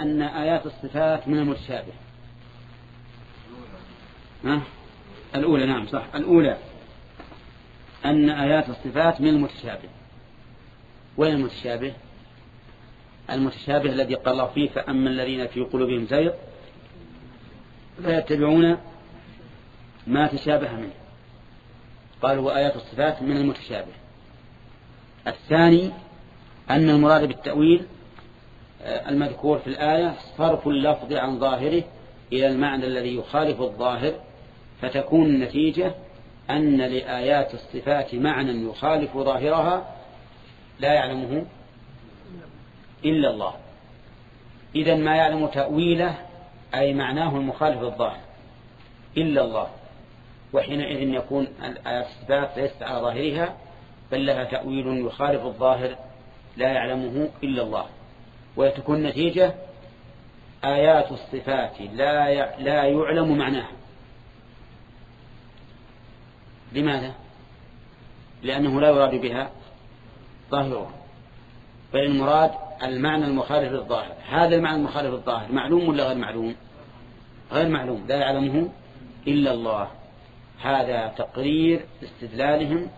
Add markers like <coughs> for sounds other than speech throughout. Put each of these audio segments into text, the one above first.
أن آيات الصفات من المتشابه. ها؟ الأولى نعم صح. الأولى أن آيات الصفات من المتشابه. وين المتشابه؟ المتشابه الذي قال الله فيه فأما الذين في قلوبهم زيغ فيتبعون ما تشابه منه. قال وآيات الصفات من المتشابه. الثاني أن المراد بالتأويل المذكور في الآية صرف اللفظ عن ظاهره إلى المعنى الذي يخالف الظاهر فتكون النتيجة أن لآيات الصفات معنى يخالف ظاهرها لا يعلمه إلا الله. إذا ما يعلم تأويله أي معناه المخالف للظاهر إلا الله. وحينئذ يكون الآيات الصفات ليست على ظاهرها بل لها تأويل يخالف الظاهر لا يعلمه إلا الله. وتكون النتيجة آيات الصفات لا لا يعلم معناها. لماذا؟ لأنه لا يراد بها ظاهرها بل المراد المعنى المخالف للظاهر. هذا المعنى المخالف للظاهر معلوم ولا غير معلوم؟ غير معلوم. لا يعلمه إلا الله. هذا تقرير استدلالهم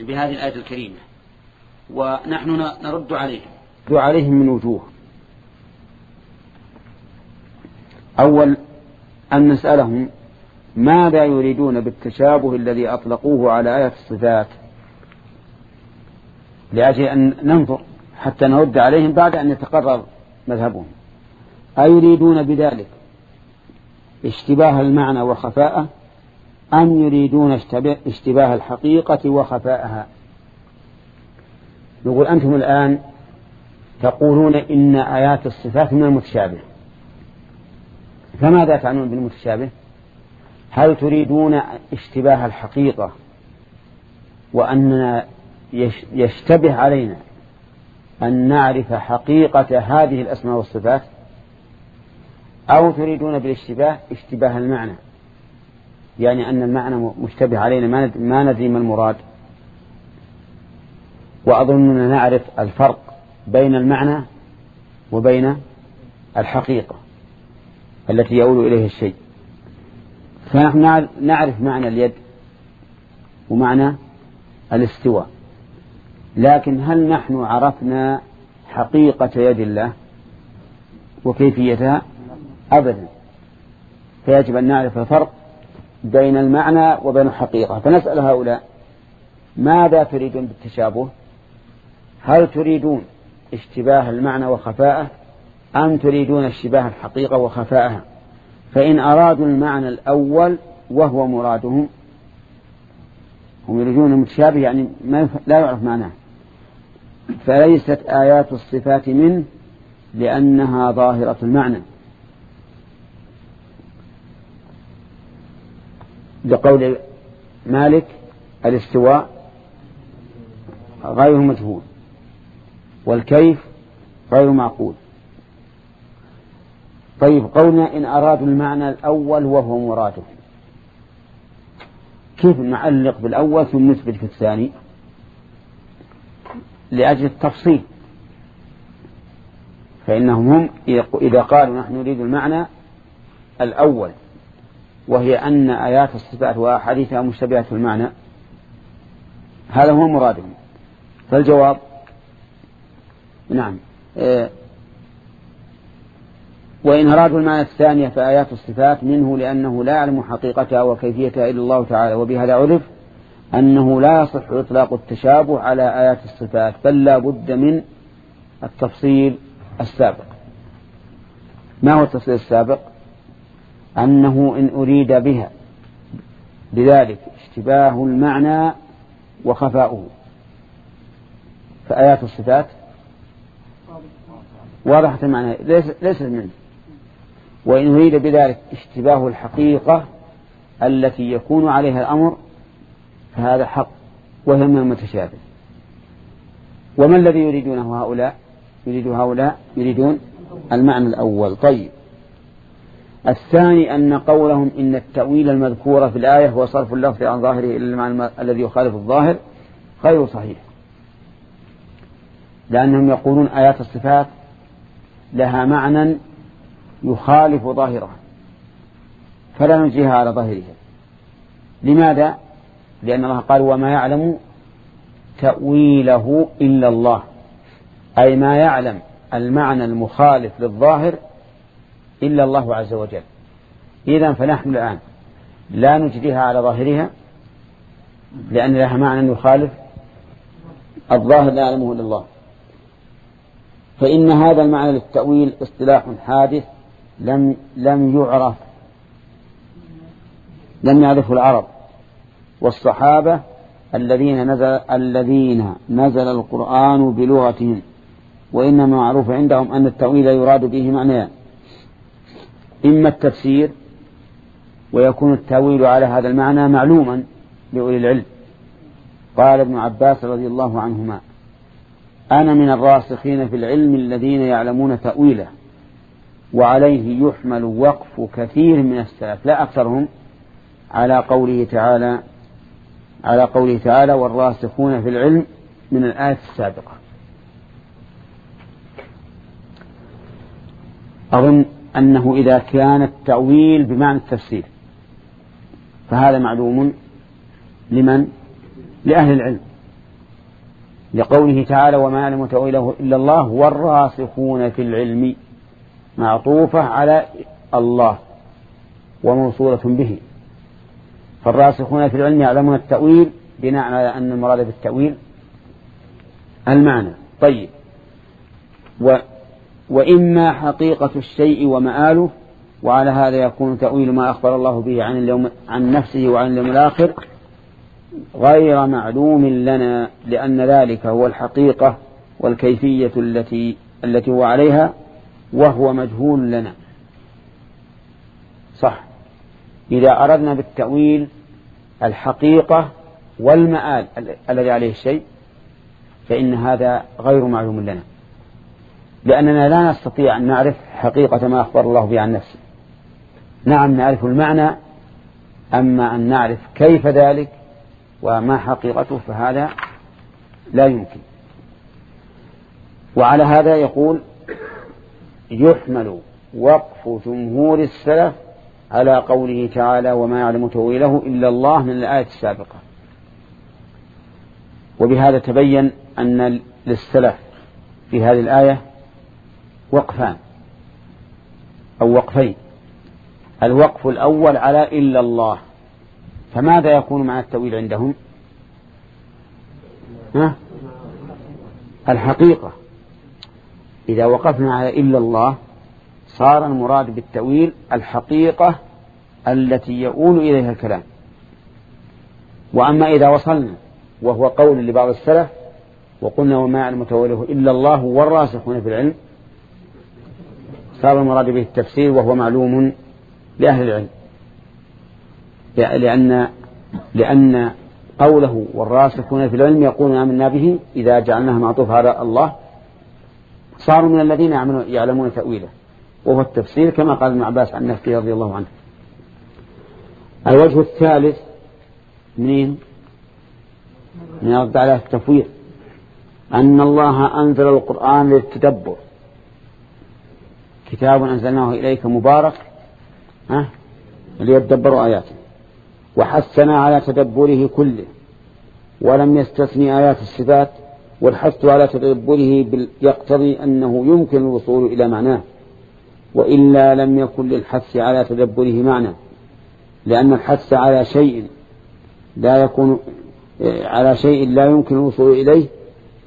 بهذه الآية الكريمة. ونحن نرد عليهم. نرد عليهم من وجوه. أول أن نسألهم ماذا يريدون بالتشابه الذي أطلقوه على آية الصفات. لأجل أن ننظر حتى نرد عليهم بعد أن يتقرر مذهبهم. أيريدون بذلك اشتباه المعنى وخفاءه؟ أم يريدون اشتباه الحقيقة وخفاءها؟ نقول أنتم الآن تقولون إن آيات الصفات من المتشابه. فماذا تعنون بالمتشابه؟ هل تريدون اشتباه الحقيقة وأننا يشتبه علينا أن نعرف حقيقة هذه الأسماء والصفات؟ أو تريدون بالاشتباه اشتباه المعنى؟ يعني أن المعنى مشتبه علينا ما ندري ما المراد. وأظننا نعرف الفرق بين المعنى وبين الحقيقة التي يؤول إليه الشيء. فنحن نعرف معنى اليد ومعنى الاستواء. لكن هل نحن عرفنا حقيقة يد الله وكيفيتها؟ أبدا. فيجب أن نعرف الفرق بين المعنى وبين الحقيقة. فنسأل هؤلاء ماذا تريدون بالتشابه؟ هل تريدون اشتباه المعنى وخفاءه أم تريدون اشتباه الحقيقة وخفاءها؟ فإن أرادوا المعنى الأول وهو مرادهم. هم يريدون المتشابه يعني ما لا يعرف معناه. فليست آيات الصفات منه لأنها ظاهرة المعنى. لقول مالك الاستواء غير مجهول. والكيف غير معقول. طيب قولنا إن أرادوا المعنى الأول وهو مراده. كيف نعلق بالأول ثم نثبت في الثاني؟ لأجل التفصيل. فإنهم هم إذا قالوا نحن نريد المعنى الأول وهي أن آيات الصفات وأحاديثها مشتبهة في المعنى هذا هو مرادهم. فالجواب نعم. إيه. وإن أرادوا المعنى الثانية فآيات الصفات منه لأنه لا يعلم حقيقتها وكيفيتها إلا الله تعالى وبهذا عرف أنه لا يصح إطلاق التشابه على آيات الصفات بل لا بد من التفصيل السابق. ما هو التفصيل السابق؟ أنه إن أريد بها بذلك اشتباه المعنى وخفاؤه. فآيات الصفات واضحة المعنى. ليست منه. وإن أريد بذلك اشتباه الحقيقة التي يكون عليها الأمر فهذا حق وهي من المتشابه. وما الذي يريدونه هؤلاء؟ يريد هؤلاء يريدون المعنى الأول. طيب. الثاني أن قولهم إن التأويل المذكور في الآية هو صرف اللفظ عن ظاهره إلى المعنى الذي يخالف الظاهر غير صحيح. لأنهم يقولون آيات الصفات لها معنى يخالف ظاهرها فلا نجيها على ظاهرها. لماذا؟ لأن الله قال وما يعلم تأويله إلا الله. أي ما يعلم المعنى المخالف للظاهر إلا الله عز وجل. إذا فنحن الآن لا نجديها على ظاهرها لأن لها معنى يخالف الظاهر لا يعلمه إلا الله. فإن هذا المعنى للتأويل اصطلاح حادث لم لم يعرف لم يعرفه العرب. والصحابة الذين نزل الذين نزل القرآن بلغتهم وإنما معروف عندهم أن التأويل يراد به معنيان إما التفسير ويكون التأويل على هذا المعنى معلوما لأولي العلم. قال ابن عباس رضي الله عنهما أنا من الراسخين في العلم الذين يعلمون تأويله وعليه يحمل وقف كثير من السلف لا أكثرهم على قوله تعالى على قوله تعالى والراسخون في العلم من الآية السابقة أظن أنه إذا كان التأويل بمعنى التفسير فهذا معلوم لمن؟ لأهل العلم لقوله تعالى وما يعلم تأويله إلا الله والراسخون في العلم معطوفة على الله وموصولة به. فالراسخون في العلم يعلمون التأويل بناء على أن المراد بالتأويل. المعنى طيب. و وإما حقيقة الشيء ومآله وعلى هذا يكون تأويل ما أخبر الله به عن اليوم عن نفسه وعن اليوم الآخر. غير معلوم لنا لأن ذلك هو الحقيقة والكيفية التي التي هو عليها وهو مجهول لنا. صح. إذا أردنا بالتأويل الحقيقة والمآل الذي عليه الشيء فإن هذا غير معلوم لنا. لأننا لا نستطيع أن نعرف حقيقة ما أخبر الله به عن نفسه. نعم نعرف المعنى أما أن نعرف كيف ذلك وما حقيقته فهذا لا يمكن. وعلى هذا يقول يحمل وقف جمهور السلف على قوله تعالى وما يعلم تأويله إلا الله من الآية السابقة. وبهذا تبين أن للسلف في هذه الآية وقفان أو وقفين. الوقف الأول على إلا الله. فماذا يكون مع التأويل عندهم؟ ها؟ الحقيقة. إذا وقفنا على إلا الله صار المراد بالتأويل الحقيقة التي يؤول إليها الكلام. وأما إذا وصلنا وهو قول لبعض السلف وقلنا وما يعلم تأويله إلا الله والراسخون في العلم صار المراد به التفسير وهو معلوم لأهل العلم. لأن لأن قوله والراسخون في العلم يقولون آمنا به إذا جعلناه معطوف على الله. صاروا من الذين يعلمون تأويله. وهو التفسير كما قال ابن عباس عن نفسه رضي الله عنه. الوجه الثالث منين؟ من يرد على التفويض. أن الله أنزل القرآن للتدبر. كتاب أنزلناه إليك مبارك ها؟ ليتدبروا آياته. وحثنا على تدبره كله ولم يستثني آيات الصفات والحث على تدبره يقتضي أنه يمكن الوصول إلى معناه وإلا لم يكن للحث على تدبره معنى لأن الحث على شيء لا يكون على شيء لا يمكن الوصول إليه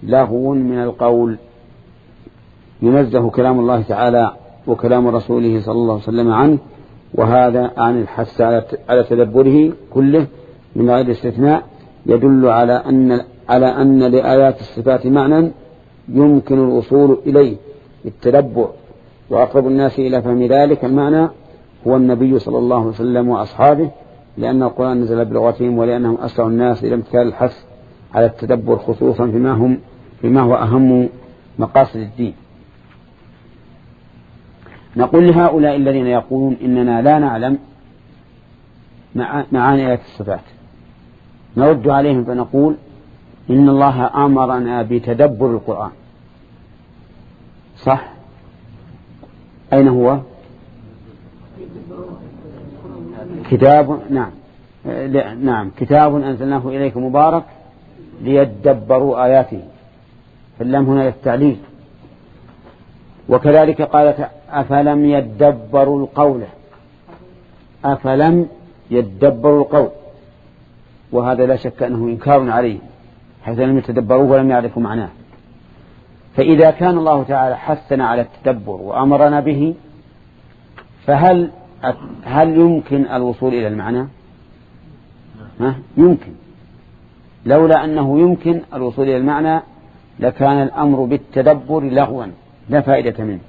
لهو من القول. ينزه كلام الله تعالى وكلام رسوله صلى الله عليه وسلم عنه وهذا عن الحث على تدبره كله من غير استثناء يدل على أن على أن لآيات الصفات معنى يمكن الوصول إليه. بالتدبر وأقرب الناس إلى فهم ذلك المعنى هو النبي صلى الله عليه وسلم وأصحابه لأن القرآن نزل بلغتهم ولأنهم أسرع الناس إلى امتثال الحث على التدبر خصوصا فيما هم فيما هو أهم مقاصد الدين. نقول لهؤلاء الذين يقولون إننا لا نعلم معاني الصفات. نرد عليهم فنقول إن الله أمرنا بتدبر القرآن. صح؟ أين هو؟ كتاب نعم. نعم. كتاب أنزلناه إليك مبارك ليدبروا آياته. فاللام هنا للتعليل وكذلك قالت أفلم يدبروا القول؟ أفلم يدبروا القول. وهذا لا شك أنه إنكار عليه حيث لم يتدبروه ولم يعرفوا معناه. فإذا كان الله تعالى حثنا على التدبر وأمرنا به فهل هل يمكن الوصول إلى المعنى؟ ها؟ يمكن. لولا أنه يمكن الوصول إلى المعنى لكان الأمر بالتدبر لغوا. لا فائدة منه.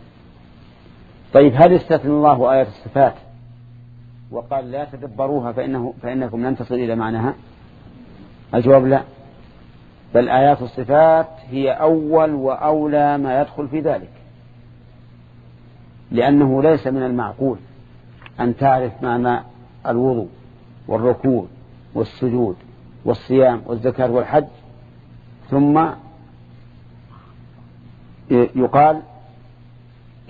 طيب هل استثنى الله آية الصفات؟ وقال لا تدبروها فإنه فإنكم لن تصل إلى معناها. الجواب لا. بل آيات الصفات هي أول وأولى ما يدخل في ذلك. لأنه ليس من المعقول أن تعرف معنى الوضوء والركوع والسجود والصيام والزكاة والحج. ثم يقال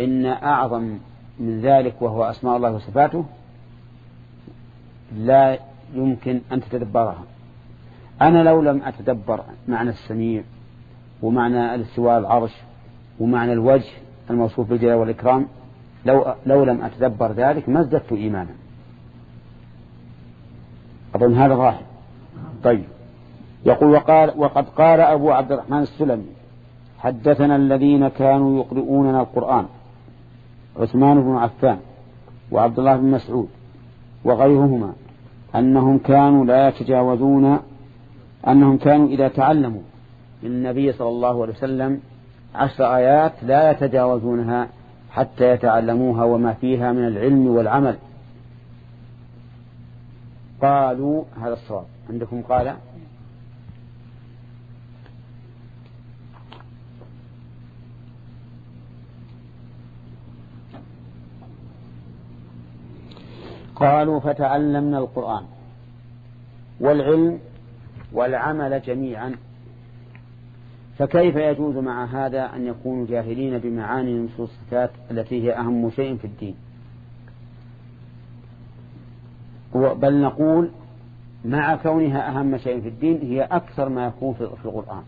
إن أعظم من ذلك وهو أسماء الله وصفاته لا يمكن أن تتدبرها. أنا لو لم أتدبر معنى السميع ومعنى الاستواء العرش ومعنى الوجه الموصوف بالجلال والإكرام لو لو لم أتدبر ذلك ما ازددت إيمانا. أظن هذا ظاهر طيب. يقول وقال وقد قال أبو عبد الرحمن السلمي حدثنا الذين كانوا يقرؤوننا القرآن عثمان بن عفان وعبد الله بن مسعود وغيرهما أنهم كانوا لا يتجاوزون أنهم كانوا إذا تعلموا من النبي صلى الله عليه وسلم عشر آيات لا يتجاوزونها حتى يتعلموها وما فيها من العلم والعمل. قالوا هذا الصواب. عندكم قال قالوا فتعلمنا القرآن والعلم والعمل جميعا. فكيف يجوز مع هذا أن يكونوا جاهلين بمعاني نصوص الصفات التي هي أهم شيء في الدين؟ بل نقول مع كونها أهم شيء في الدين هي أكثر ما يكون في القرآن.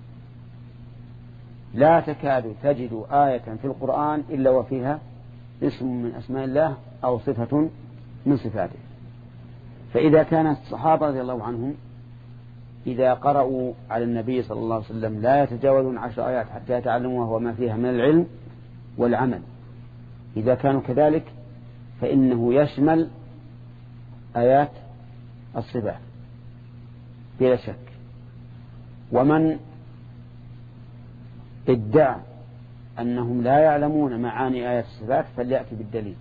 لا تكاد تجد آية في القرآن إلا وفيها اسم من أسماء الله أو صفة من صفاته. فإذا كان الصحابة رضي الله عنهم إذا قرأوا على النبي صلى الله عليه وسلم لا يتجاوزون عشر آيات حتى يتعلموها وما فيها من العلم والعمل. إذا كانوا كذلك فإنه يشمل آيات الصفات بلا شك. ومن ادعى أنهم لا يعلمون معاني آيات الصفات فليأتي بالدليل.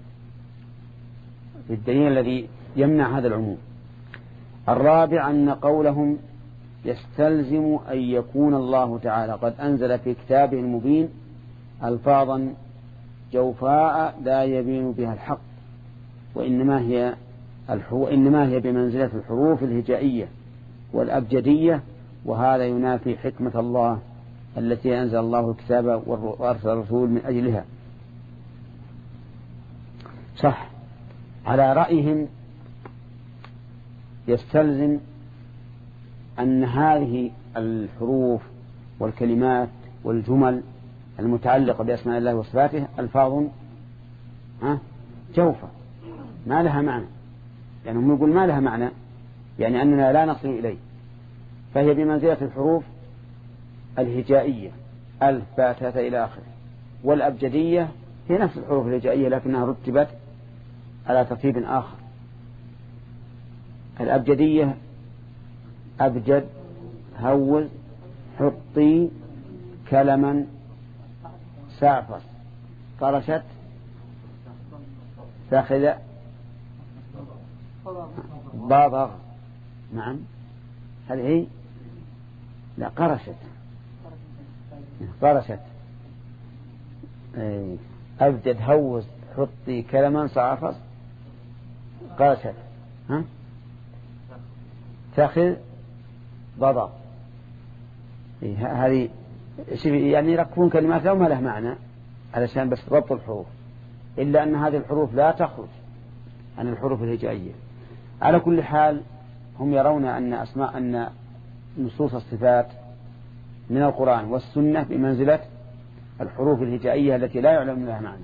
بالدليل الذي يمنع هذا العموم. الرابع أن قولهم يستلزم أن يكون الله تعالى قد أنزل في كتابه المبين ألفاظا جوفاء لا يبين بها الحق وإنما هي وإنما هي بمنزلة الحروف الهجائية والأبجدية وهذا ينافي حكمة الله التي أنزل الله الكتاب وأرسل الرسول من أجلها. صح. على رأيهم يستلزم أن هذه الحروف والكلمات والجمل المتعلقة بأسماء الله وصفاته ألفاظ جوفة. ما لها معنى. يعني هم يقول ما لها معنى؟ يعني أننا لا نصل إليه. فهي بمنزلة الحروف الهجائية. ألف باء إلى آخره. والأبجدية هي نفس الحروف الهجائية لكنها رتبت على ترتيب آخر. الأبجدية أبجد هوز حطي كلما سعفر. قرشت فاخذ ضاضغ نعم. هل هي؟ لا قرشت قرشت. أبجد هوز حطي كلما صعفص قرشت ها؟ تأخذ بضع إيه هذه يعني يركبون كلمات لو ما له معنى. علشان بس ضبط الحروف. إلا أن هذه الحروف لا تخرج عن الحروف الهجائية. على كل حال هم يرون أن أسماء أن نصوص الصفات من القرآن والسنة بمنزلة الحروف الهجائية التي لا يعلم لها معنى.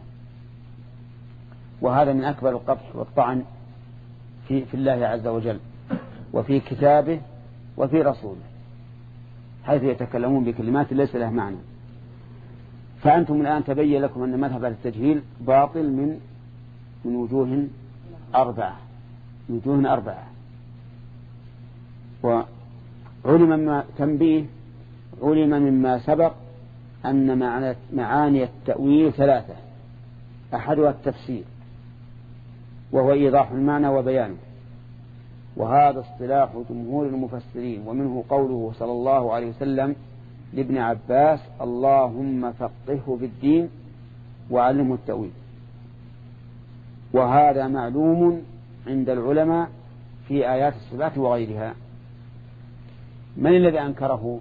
وهذا من أكبر القبح والطعن في, في الله عز وجل وفي كتابه وفي رسوله حيث يتكلمون بكلمات ليس لها معنى. فأنتم الآن تبين لكم أن مذهب التجهيل باطل من من وجوه أربعة من وجوه أربعة. وعلم مما تنبيه علم مما سبق أن معاني التأويل ثلاثة أحدها التفسير. وهو إيضاح المعنى وبيانه. وهذا اصطلاح جمهور المفسرين ومنه قوله صلى الله عليه وسلم لابن عباس اللهم فقهه في الدين وعلمه التأويل وهذا معلوم عند العلماء في آيات الصفات وغيرها. من الذي أنكره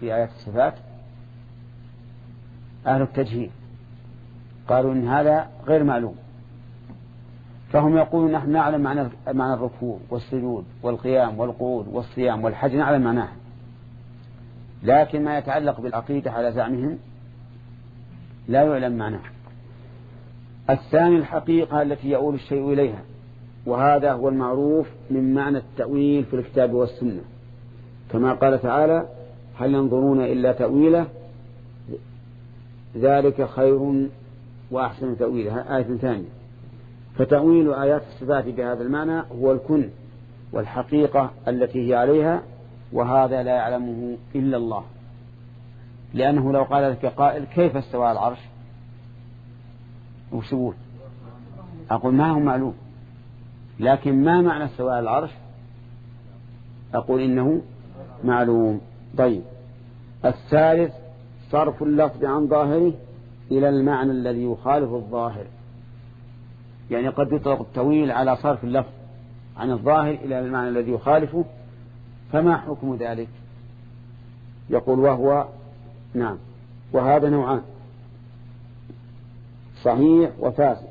في آيات الصفات؟ أهل التجهيل. قالوا إن هذا غير معلوم. فهم يقولون نحن نعلم معنى معنى الركوع والسجود والقيام والقعود والصيام والحج نعلم معناه لكن ما يتعلق بالعقيدة على زعمهم لا يعلم معناه. الثاني الحقيقة التي يؤول الشيء إليها وهذا هو المعروف من معنى التأويل في الكتاب والسنة. كما قال تعالى هل ينظرون إلا تأويله؟ ذلك خير وأحسن تأويله. آية ثانية. فتأويل آيات الصفات بهذا المعنى هو الكن والحقيقة التي هي عليها وهذا لا يعلمه إلا الله. لأنه لو قال لك قائل كيف استوى العرش؟ وش تقول أقول ما هو معلوم. لكن ما معنى استواء العرش؟ أقول إنه معلوم. طيب. الثالث صرف اللفظ عن ظاهره إلى المعنى الذي يخالف الظاهر. يعني قد يطلق التويل على صرف اللفظ عن الظاهر إلى المعنى الذي يخالفه فما حكم ذلك؟ يقول وهو نعم وهذا نوعان صحيح وفاسد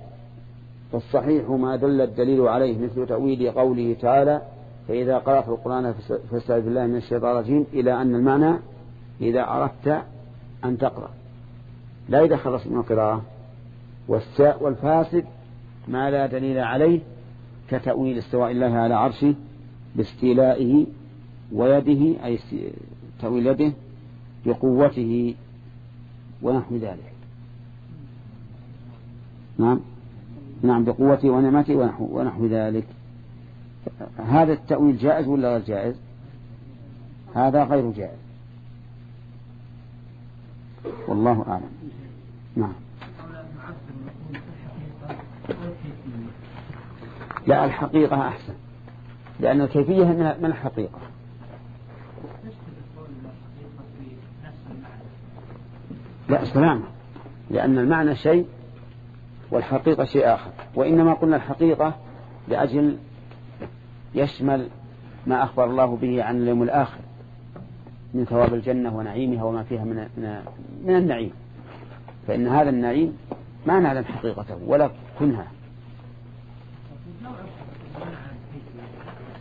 فالصحيح ما دل الدليل عليه مثل تأويل قوله تعالى فإذا قرأت القرآن فاستعذ بالله من الشيطان الرجيم إلى أن المعنى إذا أردت أن تقرأ لا إذا خلص من القراءة والفاسد ما لا دليل عليه كتأويل استواء الله على عرشه باستيلائه ويده أي تأويل يده بقوته ونحو ذلك. نعم. نعم بقوته ونعمته ونحو, ونحو ذلك. هذا التأويل جائز ولا غير جائز؟ هذا غير جائز. والله أعلم. نعم. لا الحقيقة أحسن. لأن الكيفية من الحقيقة؟ لا سلامة لأن المعنى شيء والحقيقة شيء آخر. وإنما قلنا الحقيقة لأجل يشمل ما أخبر الله به عن اليوم الآخر من ثواب الجنة ونعيمها وما فيها من, من النعيم. فإن هذا النعيم ما نعلم حقيقته ولا كنها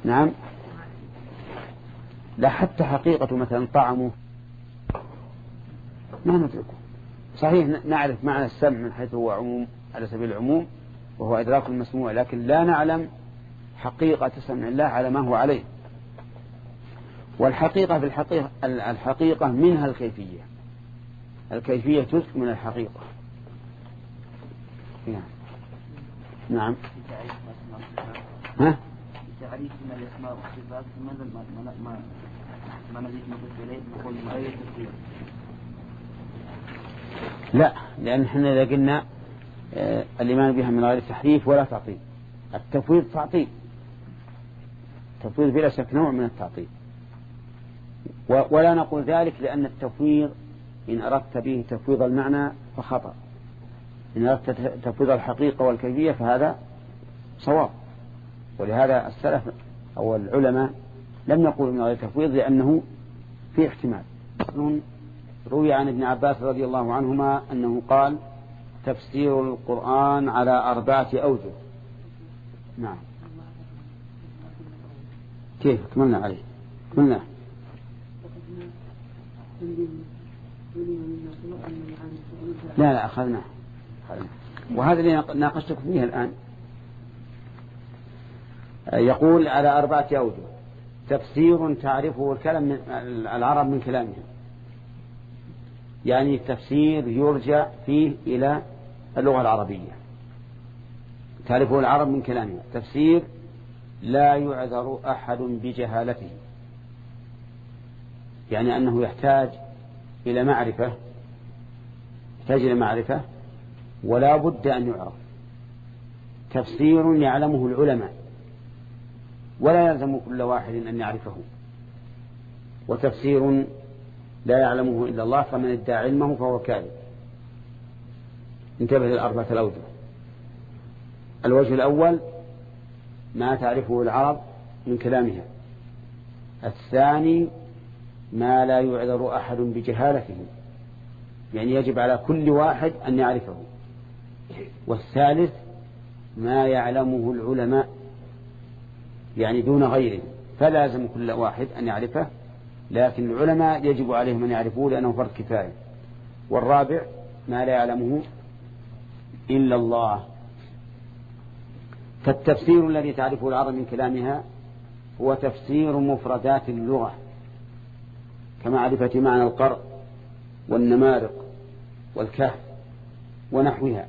نعم. لا حتى حقيقة مثلا طعمه. ما ندركه. صحيح نعرف معنى السمع من حيث هو عموم على سبيل العموم وهو إدراك المسموع لكن لا نعلم حقيقة سمع الله على ما هو عليه. والحقيقة في الحقيقة الحقيقة منها الكيفية. الكيفية جزء من الحقيقة. نعم نعم. ها؟ من الاسماء والصفات ما ما ما نزيد غير لا لأن إحنا إذا قلنا آه، الإيمان بها من غير تحريف ولا تعطيل. التفويض تعطيل. التفويض بلا شك نوع من التعطيل. ولا نقول ذلك لأن التفويض إن أردت به تفويض المعنى فخطأ. إن أردت تفويض الحقيقة والكيفية فهذا صواب. ولهذا السلف أو العلماء لم يقولوا من غير تفويض لأنه في احتمال. روي عن ابن عباس رضي الله عنهما أنه قال تفسير القرآن على أربعة أوجه نعم. كيف؟ كملنا عليه. كملنا لا لا أخذناه. وهذا اللي ناقشتكم فيه الآن. يقول على أربعة أوجه. تفسير تعرفه الكلام من العرب من كلامهم. يعني تفسير يرجع فيه إلى اللغة العربية. تعرفه العرب من كلامها تفسير لا يعذر أحد بجهالته. يعني أنه يحتاج إلى معرفة يحتاج إلى معرفة ولا بد أن يعرف. تفسير يعلمه العلماء. ولا يلزم كل واحد أن يعرفه. وتفسير لا يعلمه إلا الله فمن ادعى علمه فهو كاذب. انتبه للأربعة الأوجه. الوجه الأول ما تعرفه العرب من كلامها. الثاني ما لا يعذر أحد بجهالته. يعني يجب على كل واحد أن يعرفه. والثالث ما يعلمه العلماء يعني دون غيره فلازم كل واحد أن يعرفه لكن العلماء يجب عليهم أن يعرفوه لأنه فرض كفاية. والرابع ما لا يعلمه إلا الله. فالتفسير الذي تعرفه العرب من كلامها هو تفسير مفردات اللغة كمعرفة معنى القرء والنمارق والكهف ونحوها.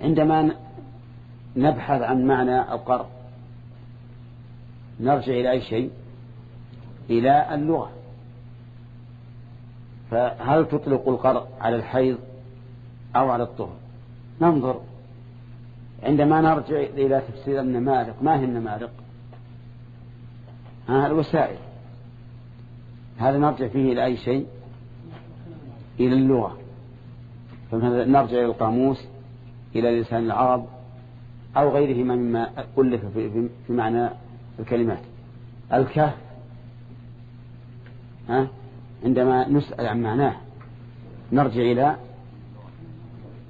عندما نبحث عن معنى القرء نرجع إلى أي شيء؟ إلى اللغة. فهل تطلق القرء على الحيض أو على الطهر؟ ننظر. عندما نرجع إلى تفسير النمارق ما هي النمارق ها الوسائل. هذا نرجع فيه إلى أي شيء؟ إلى اللغة. فنرجع إلى القاموس إلى لسان العرب أو غيرهما مما ألف في معنى الكلمات. الكهف ها؟ عندما نسأل عن معناه نرجع إلى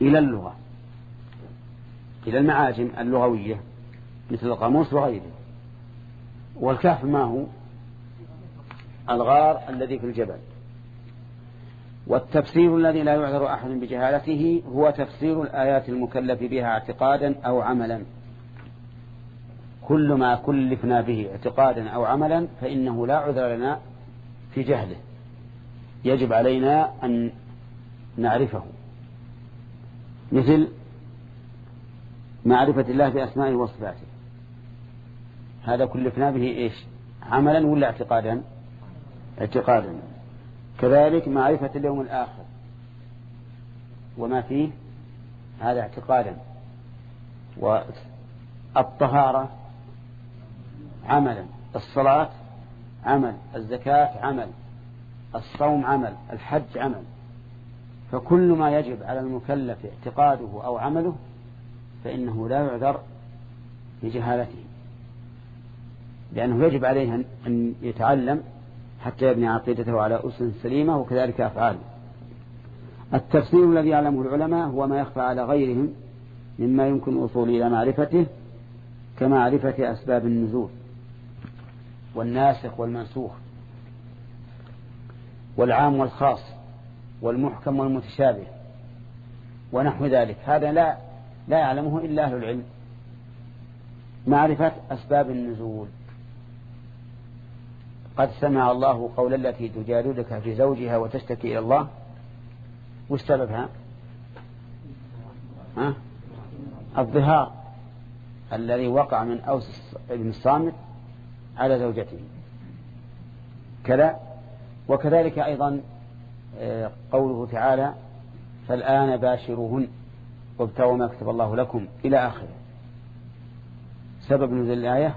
إلى اللغة. إلى المعاجم اللغوية مثل القاموس وغيره. والكهف ما هو؟ الغار الذي في الجبل. والتفسير الذي لا يعذر أحد بجهالته هو تفسير الآيات المكلف بها اعتقادا أو عملا. كل ما كلفنا به اعتقادا أو عملا فإنه لا عذر لنا في جهله. يجب علينا أن نعرفه. مثل معرفة الله بأسمائه وصفاته. هذا كلفنا به إيش؟ عملا ولا اعتقادا؟ اعتقادا. كذلك معرفة اليوم الآخر. وما فيه؟ هذا اعتقادا. والطهارة عملا الصلاة عمل الزكاة عمل الصوم عمل الحج عمل. فكل ما يجب على المكلف اعتقاده أو عمله فإنه لا يعذر بجهالته. لأنه يجب عليه أن يتعلم حتى يبني عقيدته على أسس سليمة وكذلك أفعاله. التفسير الذي يعلمه العلماء هو ما يخفى على غيرهم مما يمكن الوصول إلى معرفته كمعرفة أسباب النزول. والناسخ والمنسوخ والعام والخاص والمحكم والمتشابه ونحو ذلك. هذا لا لا يعلمه إلا أهل العلم. معرفة أسباب النزول. قد سمع الله قول التي تجادلك في زوجها وتشتكي إلى الله. وش سببها؟ ها؟ الظهار الذي وقع من أوس بن الصامت على زوجته. كذا وكذلك أيضا آه، قوله تعالى فالآن باشروهن وابتغوا ما كتب الله لكم إلى آخره. سبب نزول الآية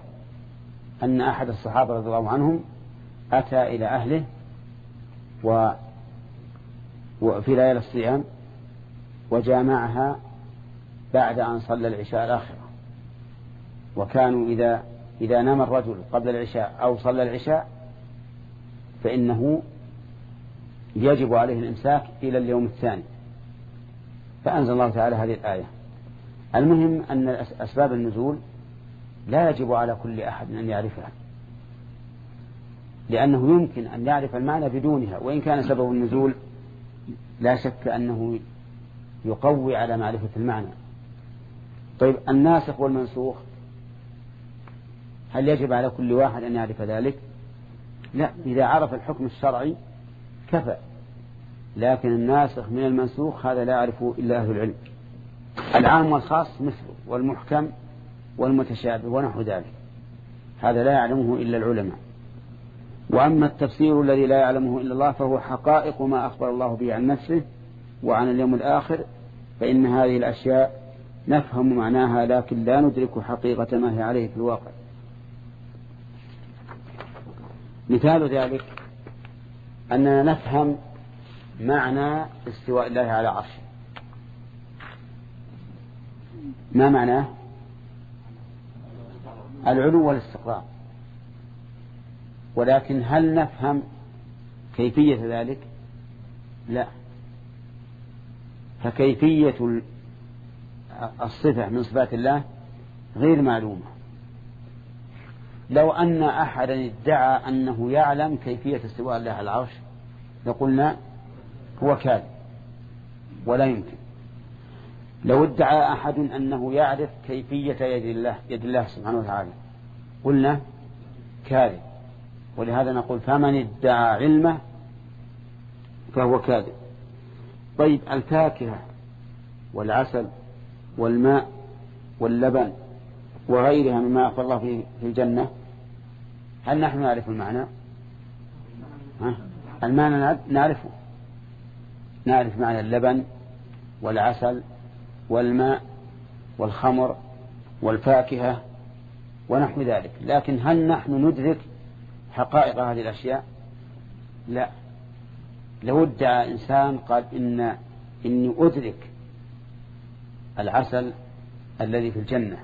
أن أحد الصحابة رضي الله عنهم أتى إلى أهله و وفي ليلة الصيام وجامعها بعد أن صلى العشاء الآخرة. وكانوا إذا إذا نام الرجل قبل العشاء أو صلى العشاء فإنه يجب عليه الإمساك إلى اليوم الثاني. فأنزل الله تعالى هذه الآية. المهم أن أسباب النزول لا يجب على كل أحد أن يعرفها. لأنه يمكن أن يعرف المعنى بدونها وإن كان سبب النزول لا شك أنه يقوي على معرفة المعنى. طيب الناسخ والمنسوخ هل يجب على كل واحد أن يعرف ذلك؟ لا إذا عرف الحكم الشرعي كفى. لكن الناسخ من المنسوخ هذا لا يعرفه إلا أهل العلم. العام والخاص مثله والمحكم والمتشابه ونحو ذلك. هذا لا يعلمه إلا العلماء. وأما التفسير الذي لا يعلمه إلا الله فهو حقائق ما أخبر الله به عن نفسه وعن اليوم الآخر فإن هذه الأشياء نفهم معناها لكن لا ندرك حقيقة ما هي عليه في الواقع. مثال ذلك أننا نفهم معنى استواء الله على عرشه. ما معناه؟ العلو والاستقرار. ولكن هل نفهم كيفية ذلك؟ لا. فكيفية الصفة من صفات الله غير معلومة. لو أن أحدا ادعى أنه يعلم كيفية استواء الله على العرش لقلنا هو كاذب ولا يمكن. لو ادعى أحد أنه يعرف كيفية يد الله يد الله سبحانه وتعالى قلنا كاذب. ولهذا نقول فمن ادعى علمه فهو كاذب. طيب الفاكهة والعسل والماء واللبن وغيرها مما أخبر الله في الجنة. هل نحن نعرف المعنى؟ المعنى نعرفه نعرف معنى اللبن والعسل والماء والخمر والفاكهة ونحو ذلك. لكن هل نحن ندرك حقائق هذه الأشياء؟ لا. لو ادعى إنسان قال إن إني أدرك العسل الذي في الجنة.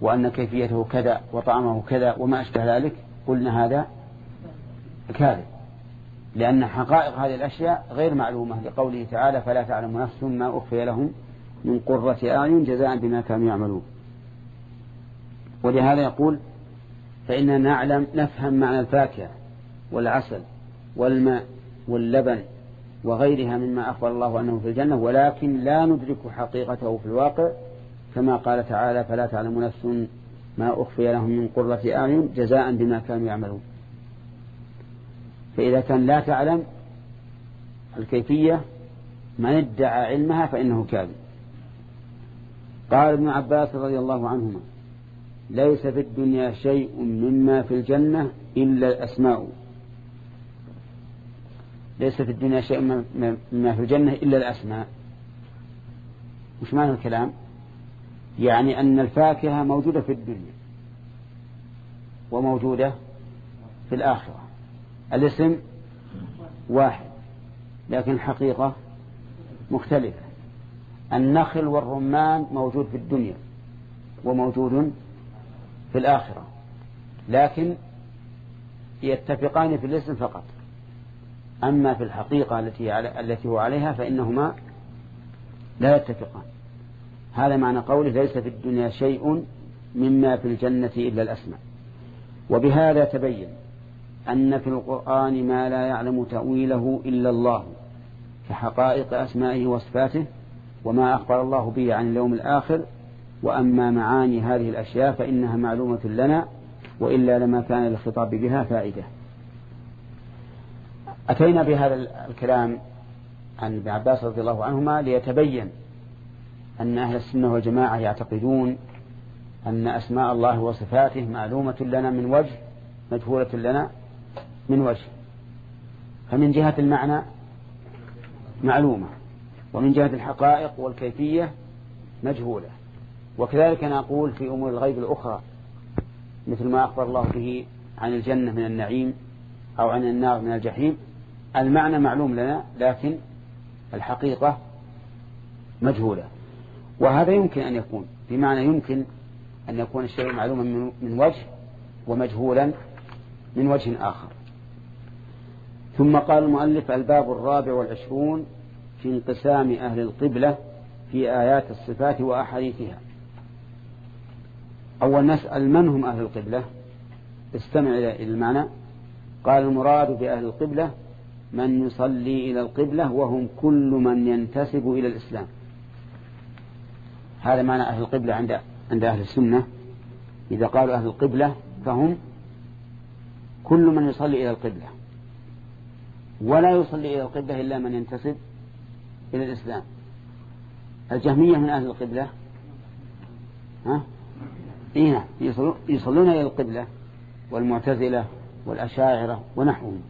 وأن كيفيته كذا وطعمه كذا وما أشبه ذلك قلنا هذا كاذب. لأن حقائق هذه الأشياء غير معلومة لقوله تعالى فلا تعلم نفس ما أخفي لهم من قرة أعين جزاء بما كانوا يعملون. ولهذا يقول فإننا نعلم نفهم معنى الفاكهة والعسل والماء واللبن وغيرها مما أخبر الله أنه في الجنة ولكن لا ندرك حقيقته في الواقع كما قال تعالى فلا تعلم نفس ما أخفي لهم من قرة أعين جزاء بما كانوا يعملون. فإذا كان لا تعلم الكيفية من ادعى علمها فإنه كاذب. قال ابن عباس رضي الله عنهما ليس في الدنيا شيء مما في الجنة إلا الأسماء. ليس في الدنيا شيء مما في الجنة إلا الأسماء. وش معنى الكلام؟ يعني أن الفاكهة موجودة في الدنيا وموجودة في الآخرة. الاسم واحد لكن الحقيقة مختلفة. النخل والرمان موجود في الدنيا وموجود في الآخرة لكن يتفقان في الاسم فقط. أما في الحقيقة التي التي هو عليها فإنهما لا يتفقان. هذا معنى قوله ليس في الدنيا شيء مما في الجنة إلا الأسماء. وبهذا تبين أن في القرآن ما لا يعلم تأويله إلا الله كحقائق أسمائه وصفاته وما أخبر الله به عن اليوم الآخر وأما معاني هذه الأشياء فإنها معلومة لنا وإلا لما كان للخطاب بها فائدة. أتينا بهذا الكلام عن ابن عباس رضي الله عنهما ليتبين أن أهل السنة والجماعة يعتقدون أن أسماء الله وصفاته معلومة لنا من وجه مجهولة لنا من وجه. فمن جهة المعنى معلومة ومن جهة الحقائق والكيفية مجهولة. وكذلك نقول في أمور الغيب الأخرى مثل ما أخبر الله به عن الجنة من النعيم أو عن النار من الجحيم المعنى معلوم لنا لكن الحقيقة مجهولة. وهذا يمكن أن يكون بمعنى يمكن أن يكون الشيء معلوما من وجه ومجهولا من وجه آخر. ثم قال المؤلف الباب الرابع والعشرون في انقسام أهل القبلة في آيات الصفات وأحاديثها. أول نسأل من هم أهل القبلة؟ استمع إلى المعنى. قال المراد بأهل القبلة من يصلي إلى القبلة وهم كل من ينتسب إلى الإسلام. هذا معنى أهل القبلة عند عند أهل السنة. إذا قالوا أهل القبلة فهم كل من يصلي إلى القبلة ولا يصلي إلى القبلة إلا من ينتسب إلى الإسلام. الجهمية من أهل القبلة ها؟ إيه يصلون إلى القبلة والمعتزلة والأشاعرة ونحوهم.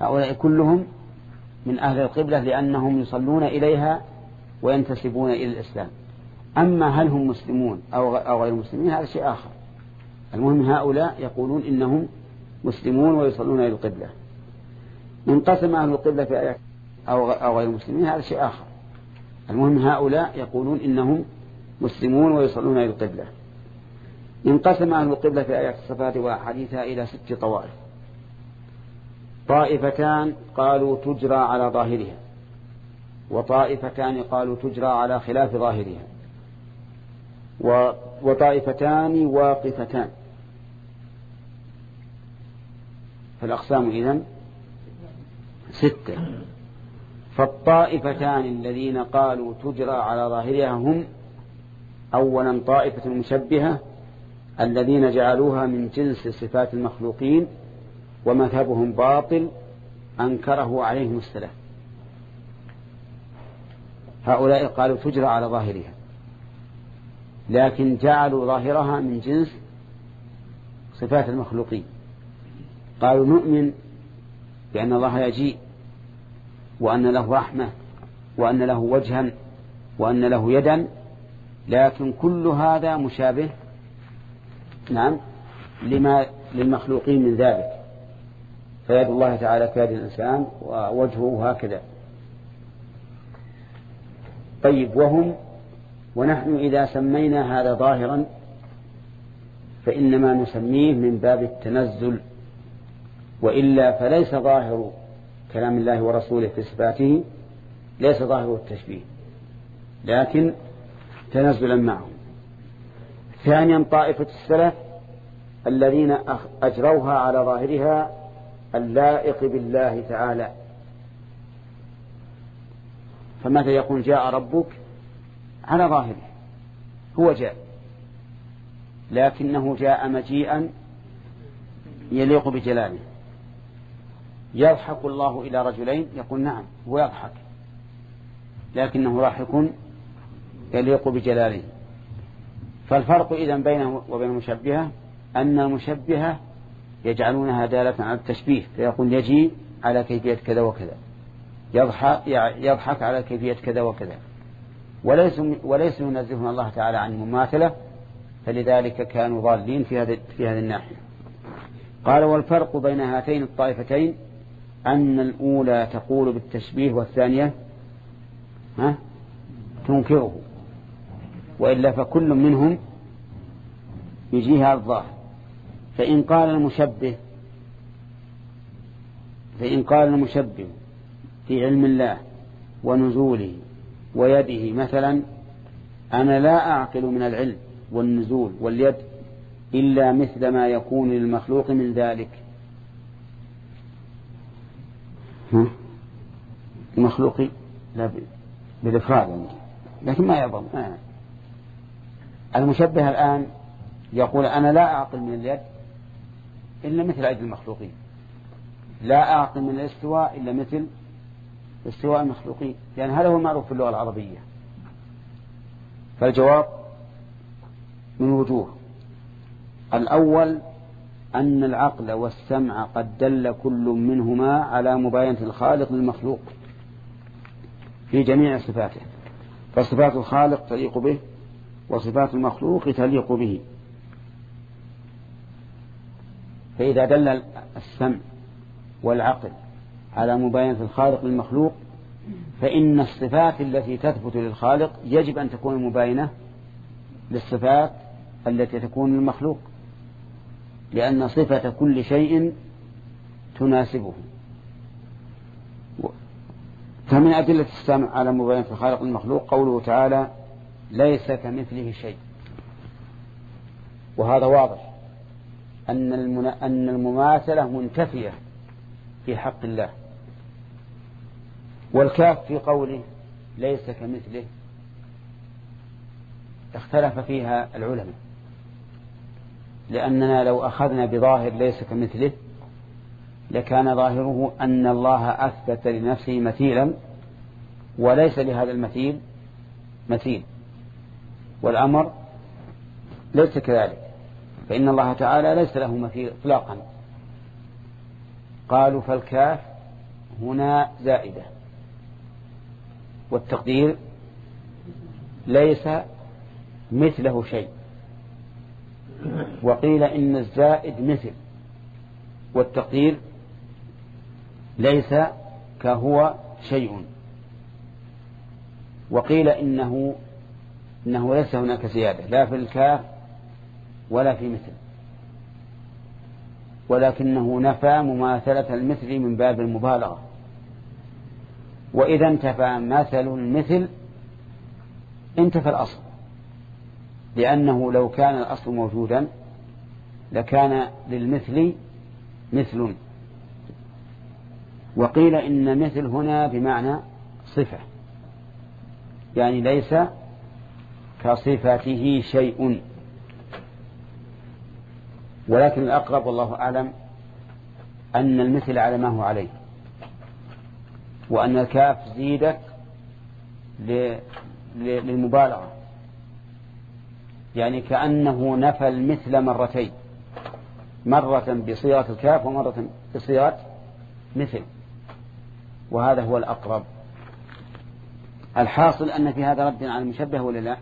هؤلاء كلهم من أهل القبلة لأنهم يصلون إليها وينتسبون إلى الإسلام. أما هل هم مسلمون أو غير مسلمين هذا شيء آخر. المهم هؤلاء يقولون إنهم مسلمون ويصلون إلى القبلة. انقسم أهل القبلة في أو غير مسلمين هذا شيء آخر. المهم هؤلاء يقولون إنهم مسلمون ويصلون إلى القبلة. انقسم أهل القبلة في آيات الصفات وأحاديثها إلى ست طوائف. طائفتان قالوا تجرى على ظاهرها وطائفتان قالوا تجرى على خلاف ظاهرها. وطائفتان واقفتان. فالأقسام إذن ستة. فالطائفتان الذين قالوا تجرى على ظاهرها هم أولا طائفة المشبهة الذين جعلوها من جنس صفات المخلوقين ومذهبهم باطل أنكره عليهم السلف. هؤلاء قالوا تجرى على ظاهرها. لكن جعلوا ظاهرها من جنس صفات المخلوقين. قالوا نؤمن بأن الله يجيء وأن له رحمة وأن له وجها وأن له يدا لكن كل هذا مشابه نعم لما للمخلوقين من ذلك. فيد الله تعالى كيد الإنسان ووجهه هكذا. طيب وهم ونحن إذا سمينا هذا ظاهرا فإنما نسميه من باب التنزل وإلا فليس ظاهر كلام الله ورسوله في صفاته ليس ظاهر التشبيه لكن تنزلا معه. ثانيا طائفة السلف الذين أجروها على ظاهرها اللائق بالله تعالى. فمتى يقول؟ جاء ربك على ظاهره. هو جاء. لكنه جاء مجيئا يليق بجلاله. يضحك الله إلى رجلين؟ يقول نعم هو يضحك. لكنه ضاحك يليق بجلاله. فالفرق إذا بينه وبين المشبهة أن المشبهة يجعلونها دالة على التشبيه فيقول يجي على كيفية كذا وكذا. يضحك, يضحك على كيفية كذا وكذا. وليس وليس ينزهون الله تعالى عن المماثلة فلذلك كانوا ضالين في هذه في هذه الناحية. قال والفرق بين هاتين الطائفتين أن الأولى تقول بالتشبيه والثانية ها تنكره. وإلا فكل منهم يجيها الظاهر. فإن قال المشبه فإن قال المشبه في علم الله ونزوله ويده مثلا أنا لا أعقل من العلم والنزول واليد إلا مثل ما يكون للمخلوق من ذلك. المخلوق لا بالإفراد يعني لكن ما يظن المشبه الآن يقول أنا لا أعقل من اليد إلا مثل أيدي المخلوقين. لا أعقل من الاستواء إلا مثل استواء المخلوقين. لأن يعني هذا هو المعروف في اللغة العربية. فالجواب من وجوه. الأول أن العقل والسمع قد دل كل منهما على مباينة الخالق للمخلوق في جميع صفاته. فصفات الخالق تليق به وصفات المخلوق تليق به. فإذا دل السمع والعقل على مباينة الخالق للمخلوق فإن الصفات التي تثبت للخالق يجب أن تكون مباينة للصفات التي تكون للمخلوق لأن صفة كل شيء تناسبه. فمن أدلة السمع على مبينة الخالق المخلوق قوله تعالى ليس كمثله شيء. وهذا واضح أن أن المماثلة منتفية في حق الله. والكاف في قوله ليس كمثله اختلف فيها العلماء لأننا لو أخذنا بظاهر ليس كمثله لكان ظاهره أن الله أثبت لنفسه مثيلا وليس لهذا المثيل مثيل. والأمر ليس كذلك فإن الله تعالى ليس له مثيل إطلاقا. قالوا فالكاف هنا زائدة. والتقدير ليس مثله شيء. وقيل إن الزائد مثل والتقدير ليس كهو شيء. وقيل إنه إنه ليس هناك زيادة لا في الكاف ولا في مثل. ولكنه نفى مماثلة المثل من باب المبالغة. وإذا انتفى مثل المثل انتفى الأصل لأنه لو كان الأصل موجودا لكان للمثل مثل. وقيل إن مثل هنا بمعنى صفة يعني ليس كصفته شيء. ولكن الأقرب والله أعلم أن المثل على ما هو عليه. وأن الكاف زيدت للمبالغة. يعني كأنه نفى المثل مرتين. مرة بصيغة الكاف ومرة بصيغة مثل. وهذا هو الأقرب. الحاصل أن في هذا رد على المشبه ولا لا؟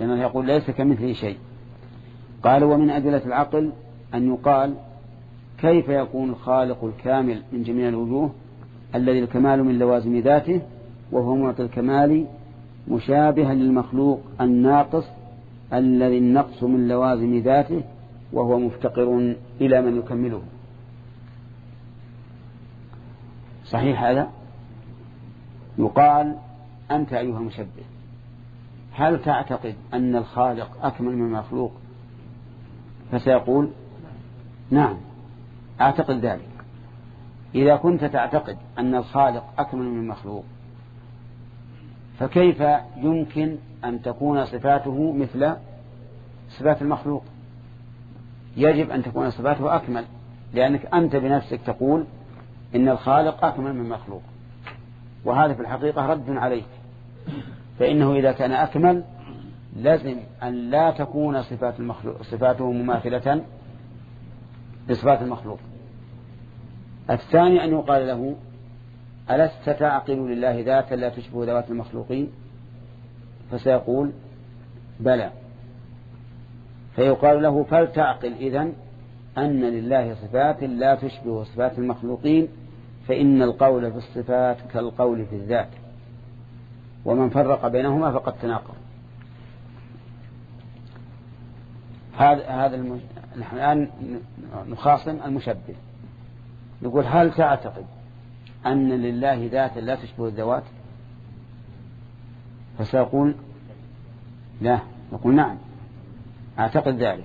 لأنه يقول ليس كمثله شيء. قال ومن أدلة العقل أن يقال كيف يكون الخالق الكامل من جميع الوجوه الذي الكمال من لوازم ذاته وهو معطي الكمال مشابها للمخلوق الناقص الذي النقص من لوازم ذاته وهو مفتقر إلى من يكمله. صحيح هذا؟ يقال أنت أيها المشبه. هل تعتقد أن الخالق أكمل من المخلوق؟ فسيقول نعم أعتقد ذلك. إذا كنت تعتقد أن الخالق أكمل من المخلوق فكيف يمكن أن تكون صفاته مثل صفات المخلوق؟ يجب أن تكون صفاته أكمل لأنك أنت بنفسك تقول إن الخالق أكمل من المخلوق وهذا في الحقيقة رد عليك. فإنه إذا كان أكمل لازم أن لا تكون صفات المخلوق صفاته مماثلة لصفات المخلوق. الثاني أن يقال له ألست تعقل لله ذاتا لا تشبه ذوات المخلوقين؟ فسيقول بلى. فيقال له فلتعقل إذن أن لله صفات لا تشبه صفات المخلوقين فإن القول في الصفات كالقول في الذات. ومن فرق بينهما فقد تناقض. هذا هذا الآن نخاصم المشبه. نقول هل تعتقد أن لله ذات لا تشبه الذوات؟ فسيقول لا. نقول نعم. أعتقد ذلك.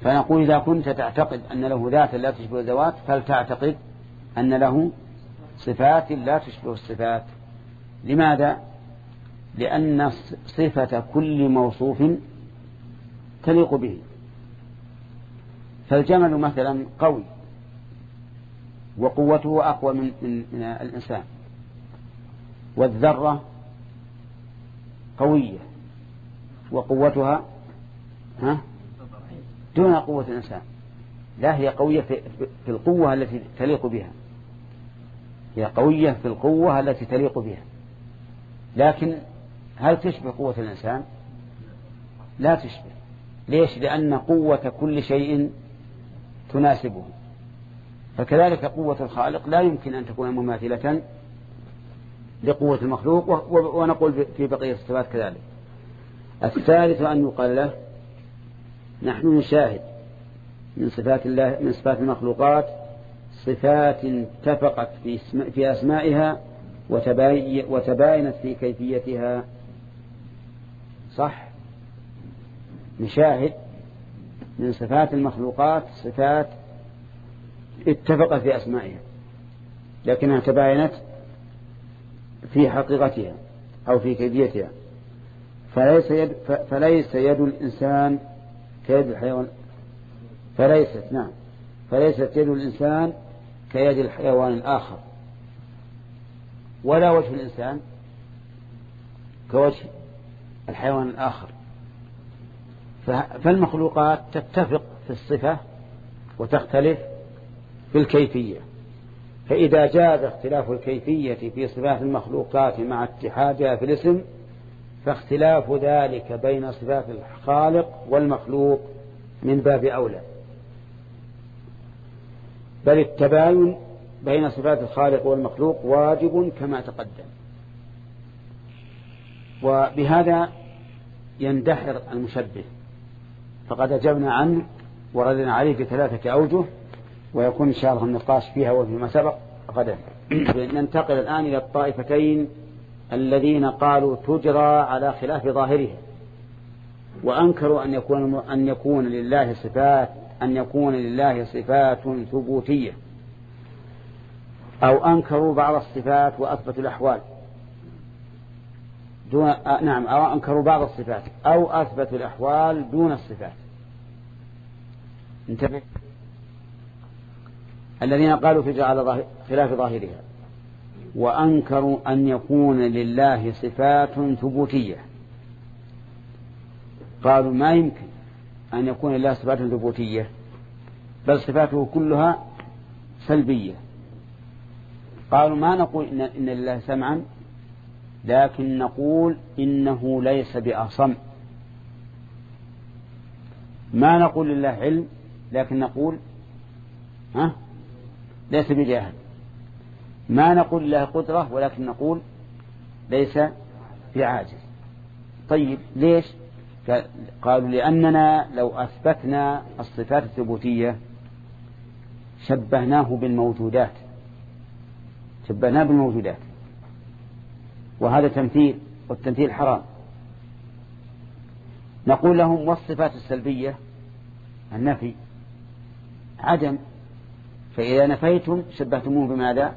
فنقول إذا كنت تعتقد أن له ذات لا تشبه الذوات فلتعتقد أن له صفات لا تشبه الصفات؟ لماذا؟ لأن صفة كل موصوف تليق به. فالجمل مثلا قوي. وقوته أقوى من, من, من الإنسان. والذرة قوية وقوتها ها؟ دون قوة الإنسان. لا هي قوية في, في القوة التي تليق بها. هي قوية في القوة التي تليق بها. لكن هل تشبه قوة الإنسان؟ لا تشبه. ليش؟ لأن قوة كل شيء تناسبه. فكذلك قوة الخالق لا يمكن أن تكون مماثلة لقوة المخلوق ونقول في بقية الصفات كذلك. الثالث أن يقال له نحن نشاهد من صفات الله من صفات المخلوقات صفات اتفقت في, في أسمائها وتباينت في كيفيتها. صح؟ نشاهد من صفات المخلوقات صفات اتفقت في أسمائها لكنها تباينت في حقيقتها أو في كيفيتها. فليس يد, فليس يد الإنسان كيد الحيوان فليست نعم فليست يد الإنسان كيد الحيوان الآخر. ولا وجه الإنسان كوجه الحيوان الآخر. فالمخلوقات تتفق في الصفة وتختلف في الكيفية فإذا جاز اختلاف الكيفية في صفات المخلوقات مع اتحادها في الاسم فاختلاف ذلك بين صفات الخالق والمخلوق من باب أولى. بل التباين بين صفات الخالق والمخلوق واجب كما تقدم. وبهذا يندحر المشبه. فقد أجبنا عنه وردنا عليه بثلاثة أوجه ويكون إن شاء الله النقاش فيها وفيما سبق غدا <coughs> ننتقل الآن إلى الطائفتين الذين قالوا تجرى على خلاف ظاهرها وأنكروا أن يكون أن يكون لله صفات أن يكون لله صفات ثبوتية أو أنكروا بعض الصفات وأثبتوا الأحوال. دون آه نعم أو أنكروا بعض الصفات أو أثبتوا الأحوال دون الصفات. انتبه. الذين قالوا في على خلاف ظاهرها. وأنكروا أن يكون لله صفات ثبوتية. قالوا ما يمكن أن يكون لله صفات ثبوتية بل صفاته كلها سلبية. قالوا ما نقول إن, إن لله سمعا لكن نقول إنه ليس بأصم ما نقول لله علم لكن نقول ها؟ ليس بجاهل. ما نقول له قدرة ولكن نقول ليس بعاجز. طيب ليش؟ قالوا لأننا لو أثبتنا الصفات الثبوتية شبهناه بالموجودات. شبهناه بالموجودات. وهذا تمثيل والتمثيل حرام. نقول لهم والصفات السلبية النفي عدم فإذا نفيتم شبهتموه بماذا؟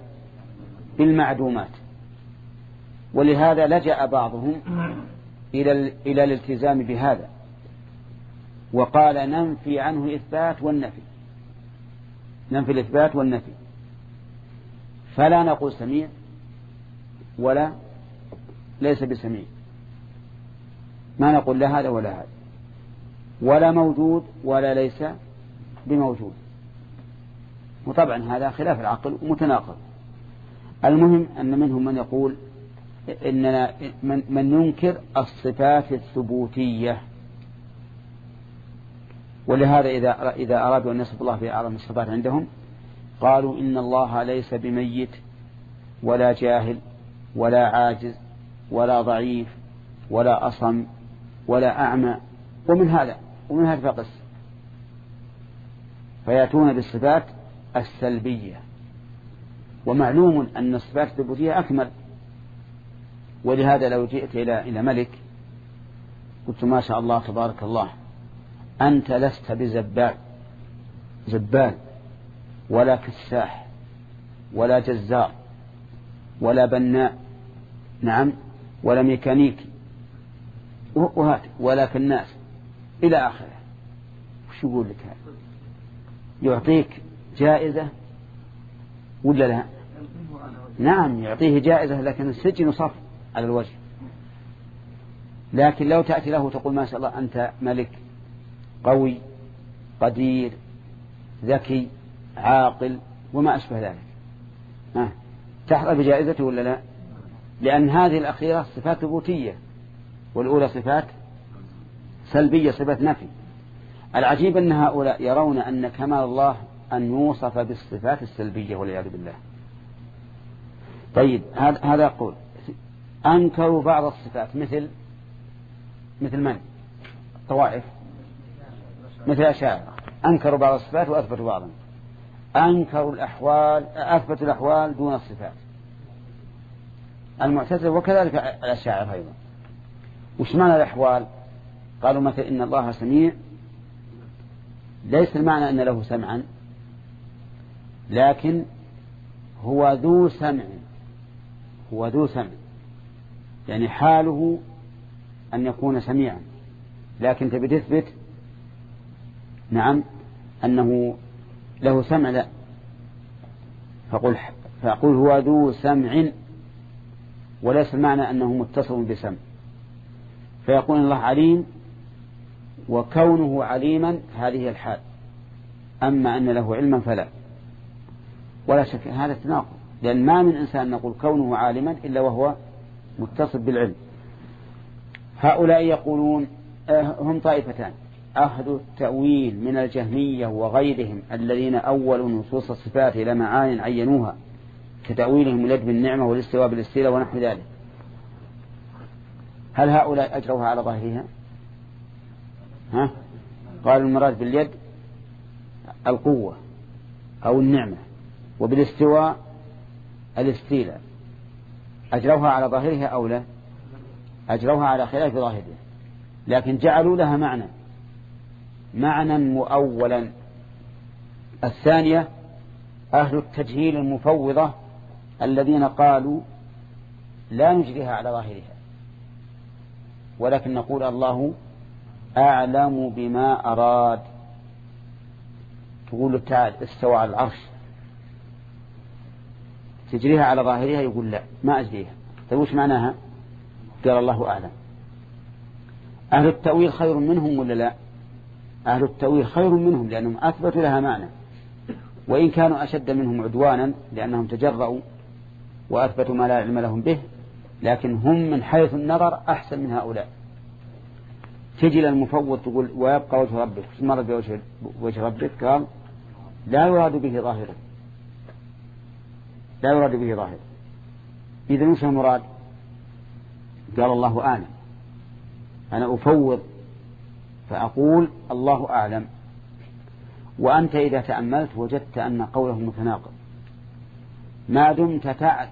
بالمعدومات. ولهذا لجأ بعضهم إلى إلى الالتزام بهذا. وقال ننفي عنه إثبات والنفي. ننفي الإثبات والنفي. فلا نقول سميع ولا ليس بسميع. ما نقول لا هذا ولا هذا. ولا موجود ولا ليس بموجود. وطبعا هذا خلاف العقل ومتناقض. المهم أن منهم من يقول إننا من, من ينكر الصفات الثبوتية. ولهذا إذا إذا أرادوا أن يصف الله بأعظم الصفات عندهم قالوا إن الله ليس بميت ولا جاهل ولا عاجز ولا ضعيف ولا أصم ولا أعمى. ومن هذا ومن هذا فقس. فيأتون بالصفات السلبية. ومعلوم أن الصفات الثبوتية أكمل. ولهذا لو جئت إلى إلى ملك قلت ما شاء الله تبارك الله أنت لست بزبال. زبال. ولا كساح ولا جزار ولا بناء. نعم. ولا ميكانيكي وهات. ولا كناس إلى آخره. وش يقول لك هذا؟ يعطيك جائزة ولا لا؟ نعم يعطيه جائزة لكن السجن صف على الوجه. لكن لو تأتي له وتقول ما شاء الله أنت ملك قوي قدير ذكي عاقل وما أشبه ذلك. ها؟ تحظى بجائزته ولا لا؟ لأن هذه الأخيرة صفات ثبوتية والأولى صفات سلبية صفة نفي. العجيب أن هؤلاء يرون أن كمال الله أن يوصف بالصفات السلبية والعياذ بالله. طيب هذا يقول أنكروا بعض الصفات مثل مثل من؟ الطوائف مثل أشاعرة. أنكروا بعض الصفات وأثبتوا بعضا أنكروا الأحوال أثبتوا الأحوال دون الصفات. المعتزلة وكذلك الأشاعرة أيضا. وش معنى الأحوال؟ قالوا مثلا إن الله سميع. ليس المعنى أن له سمعا. لكن هو ذو سمع هو ذو سمع. يعني حاله أن يكون سميعا. لكن تبي تثبت؟ نعم أنه له سمع لا. فقل فأقول هو ذو سمع وليس المعنى أنه متصل بسمع. فيقول الله عليم وكونه عليما هذه الحال. أما أن له علما فلا. ولا شك هذا تناقض. لأن ما من إنسان نقول كونه عالما إلا وهو متصل بالعلم. هؤلاء يقولون آه، هم طائفتان. أخذ التأويل من الجهمية وغيرهم الذين أولوا نصوص الصفات إلى معان عينوها كتأويلهم اليد بالنعمة والاستواء بالاستيلاء ونحو ذلك. هل هؤلاء أجروها على ظاهرها؟ ها؟ قالوا المراد باليد القوة أو النعمة. وبالاستواء الاستيلاء. أجروها على ظاهرها أو لا؟ أجروها على خلاف ظاهرها. لكن جعلوا لها معنى. معنى مؤولا. الثانية أهل التجهيل المفوضة الذين قالوا لا نجريها على ظاهرها. ولكن نقول الله أعلم بما أراد. تقول تعالى استوى على العرش. تجريها على ظاهرها يقول لا ما أجريها طيب وش معناها؟ قال الله أعلم. أهل التأويل خير منهم ولا لا؟ أهل التأويل خير منهم لأنهم أثبتوا لها معنى. وإن كانوا أشد منهم عدوانا لأنهم تجرؤوا وأثبتوا ما لا علم لهم به لكن هم من حيث النظر أحسن من هؤلاء. تجي للمفوض تقول ويبقى وجه ربك. مرض بوجه وجه ربك؟ قال لا يراد به ظاهره. لا يراد به ظاهره إذا وش المراد؟ قال الله أعلم. أنا أفوض فأقول الله أعلم. وأنت إذا تأملت وجدت أن قوله متناقض. ما دمت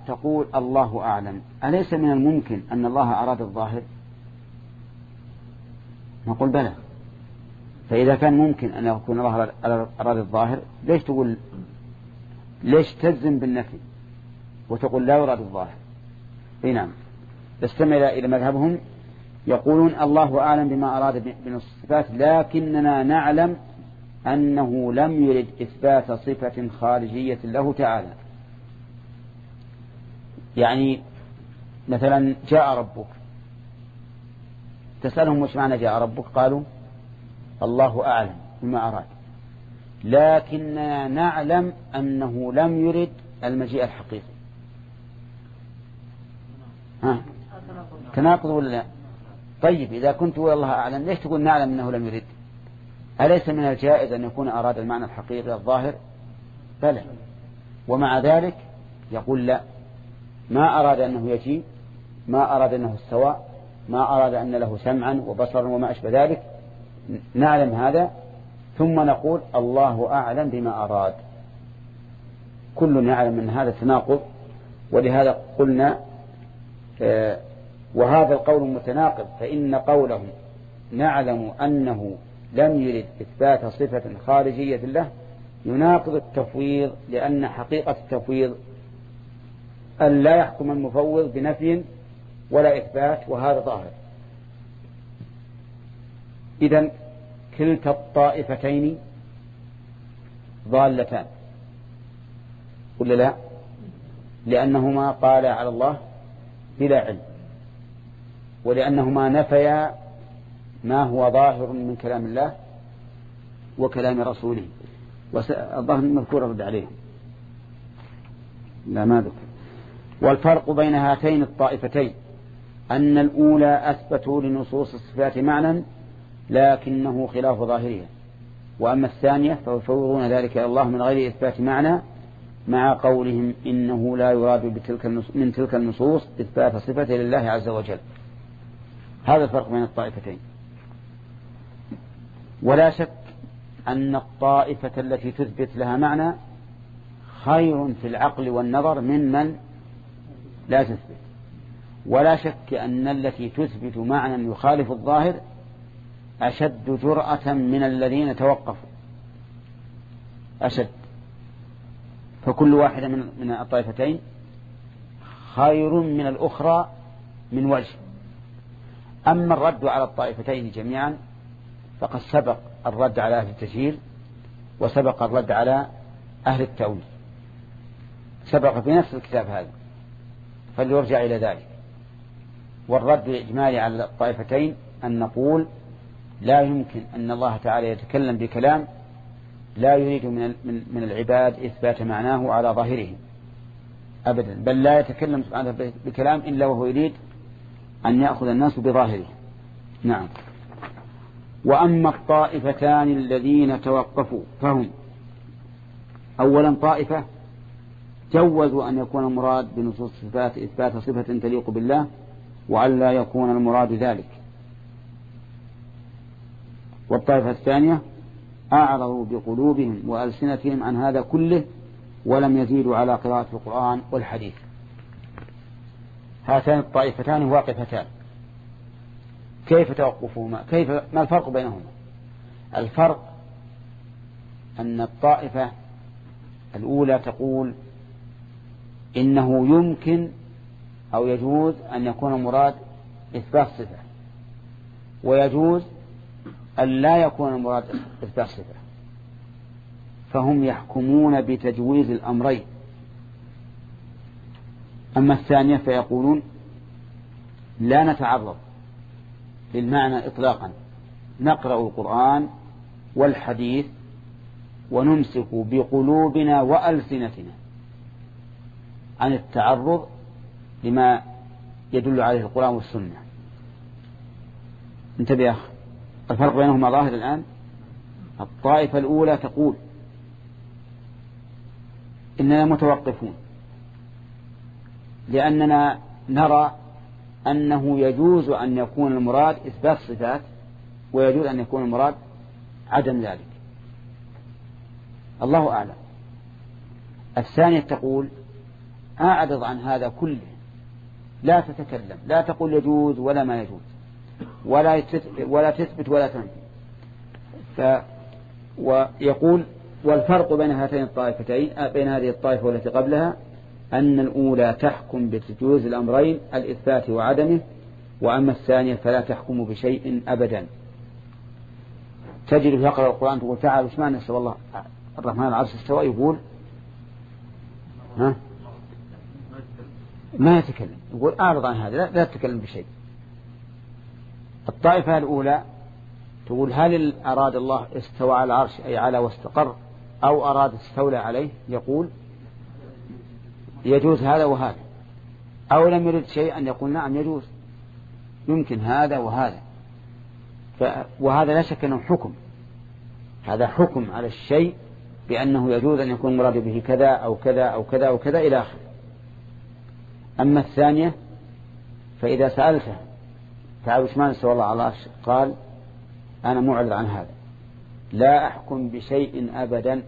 تقول الله أعلم. أليس من الممكن أن الله أراد الظاهر؟ نقول بلى. فإذا كان ممكن أن يكون الله أراد الظاهر ليش تقول ليش تجزم بالنفي؟ وتقول لا يراد الظاهر. أي نعم. استمع إلى مذهبهم يقولون الله أعلم بما أراد من الصفات لكننا نعلم أنه لم يرد إثبات صفة خارجية له تعالى. يعني مثلا جاء ربك. تسألهم وش معنى جاء ربك؟ قالوا الله أعلم بما أراد. لكننا نعلم أنه لم يرد المجيء الحقيقي. ها؟ تناقض ولا لا؟ طيب إذا كنت والله أعلم ليش تقول نعلم أنه لم يرد؟ أليس من الجائز أن يكون أراد المعنى الحقيقي الظاهر؟ بلى. ومع ذلك يقول لا. ما أراد أنه يجي ما أراد أنه السواء ما أراد أن له سمعا وبصرا وما أشبه ذلك نعلم هذا. ثم نقول الله أعلم بما أراد. كل يعلم أن هذا تناقض ولهذا قلنا وهذا القول متناقض فإن قولهم نعلم أنه لم يرد إثبات صفة خارجية له يناقض التفويض لأن حقيقة التفويض أن لا يحكم المفوض بنفي ولا إثبات وهذا ظاهر. إذا كلتا الطائفتين ضالتان ولا لا؟ لأنهما قال على الله بلا علم ولأنهما نفيا ما هو ظاهر من كلام الله وكلام رسوله. والظاهر مذكور رد عليه لا ما ذكر. والفرق بين هاتين الطائفتين أن الأولى أثبتوا لنصوص الصفات معنى لكنه خلاف ظاهرها وأما الثانية فيفوضون ذلك إلى الله من غير إثبات معنى مع قولهم إنه لا يراد بتلك من تلك النصوص إثبات صفة لله عز وجل. هذا الفرق بين الطائفتين. ولا شك أن الطائفة التي تثبت لها معنى خير في العقل والنظر ممن لا تثبت. ولا شك أن التي تثبت معنى يخالف الظاهر أشد جرأة من الذين توقفوا. أشد. فكل واحدة من من الطائفتين خير من الأخرى من وجه. أما الرد على الطائفتين جميعا فقد سبق الرد على أهل التشهير وسبق الرد على أهل التأويل. سبق في نفس الكتاب هذا. فليرجع إلى ذلك. والرد الإجمالي على الطائفتين أن نقول لا يمكن أن الله تعالى يتكلم بكلام لا يريد من من العباد إثبات معناه على ظاهره أبدا. بل لا يتكلم سبحانه بكلام إلا وهو يريد أن يأخذ الناس بظاهره. نعم. وأما الطائفتان الذين توقفوا فهم. أولا طائفة جوزوا أن يكون المراد بنصوص الصفات إثبات صفة تليق بالله وأن لا يكون المراد ذلك. والطائفة الثانية أعرضوا بقلوبهم وألسنتهم عن هذا كله ولم يزيدوا على قراءة القرآن والحديث. هاتان الطائفتان واقفتان. كيف توقفهما؟ كيف ما الفرق بينهما؟ الفرق أن الطائفة الأولى تقول إنه يمكن أو يجوز أن يكون المراد إثبات صفة. ويجوز أن لا يكون المراد إثبات صفة. فهم يحكمون بتجويز الأمرين. أما الثانية فيقولون لا نتعرض للمعنى إطلاقا. نقرأ القرآن والحديث ونمسك بقلوبنا وألسنتنا عن التعرض لما يدل عليه القرآن والسنة. انتبه يا أخ الفرق بينهما ظاهر الآن؟ الطائفة الأولى تقول إننا متوقفون لأننا نرى أنه يجوز أن يكون المراد إثبات صفات ويجوز أن يكون المراد عدم ذلك. الله أعلم. الثانية تقول أعرض عن هذا كله. لا تتكلم لا تقول يجوز ولا ما يجوز. ولا ولا تثبت ولا تنفي. ف ويقول والفرق بين هاتين الطائفتين بين هذه الطائفة والتي قبلها أن الأولى تحكم بتجوز الأمرين الإثبات وعدمه وأما الثانية فلا تحكم بشيء أبدا. تجد يقرأ القرآن تقول تعال وش معنى استوى الله؟ الرحمن العرش استوى يقول ها؟ ما يتكلم. يقول أعرض عن هذا لا, لا تتكلم بشيء. الطائفة الأولى تقول هل أراد الله استوى على العرش أي على واستقر أو أراد استولى عليه؟ يقول يجوز هذا وهذا. أو لم يرد شيئا يقول نعم يجوز. يمكن هذا وهذا. وهذا لا شك أنه حكم. هذا حكم على الشيء بأنه يجوز أن يكون مراد به كذا أو كذا أو كذا أو كذا إلى آخره. أما الثانية فإذا سألته تعال وش ما نسأل الله على قال أنا معرض عن هذا. لا أحكم بشيء أبدا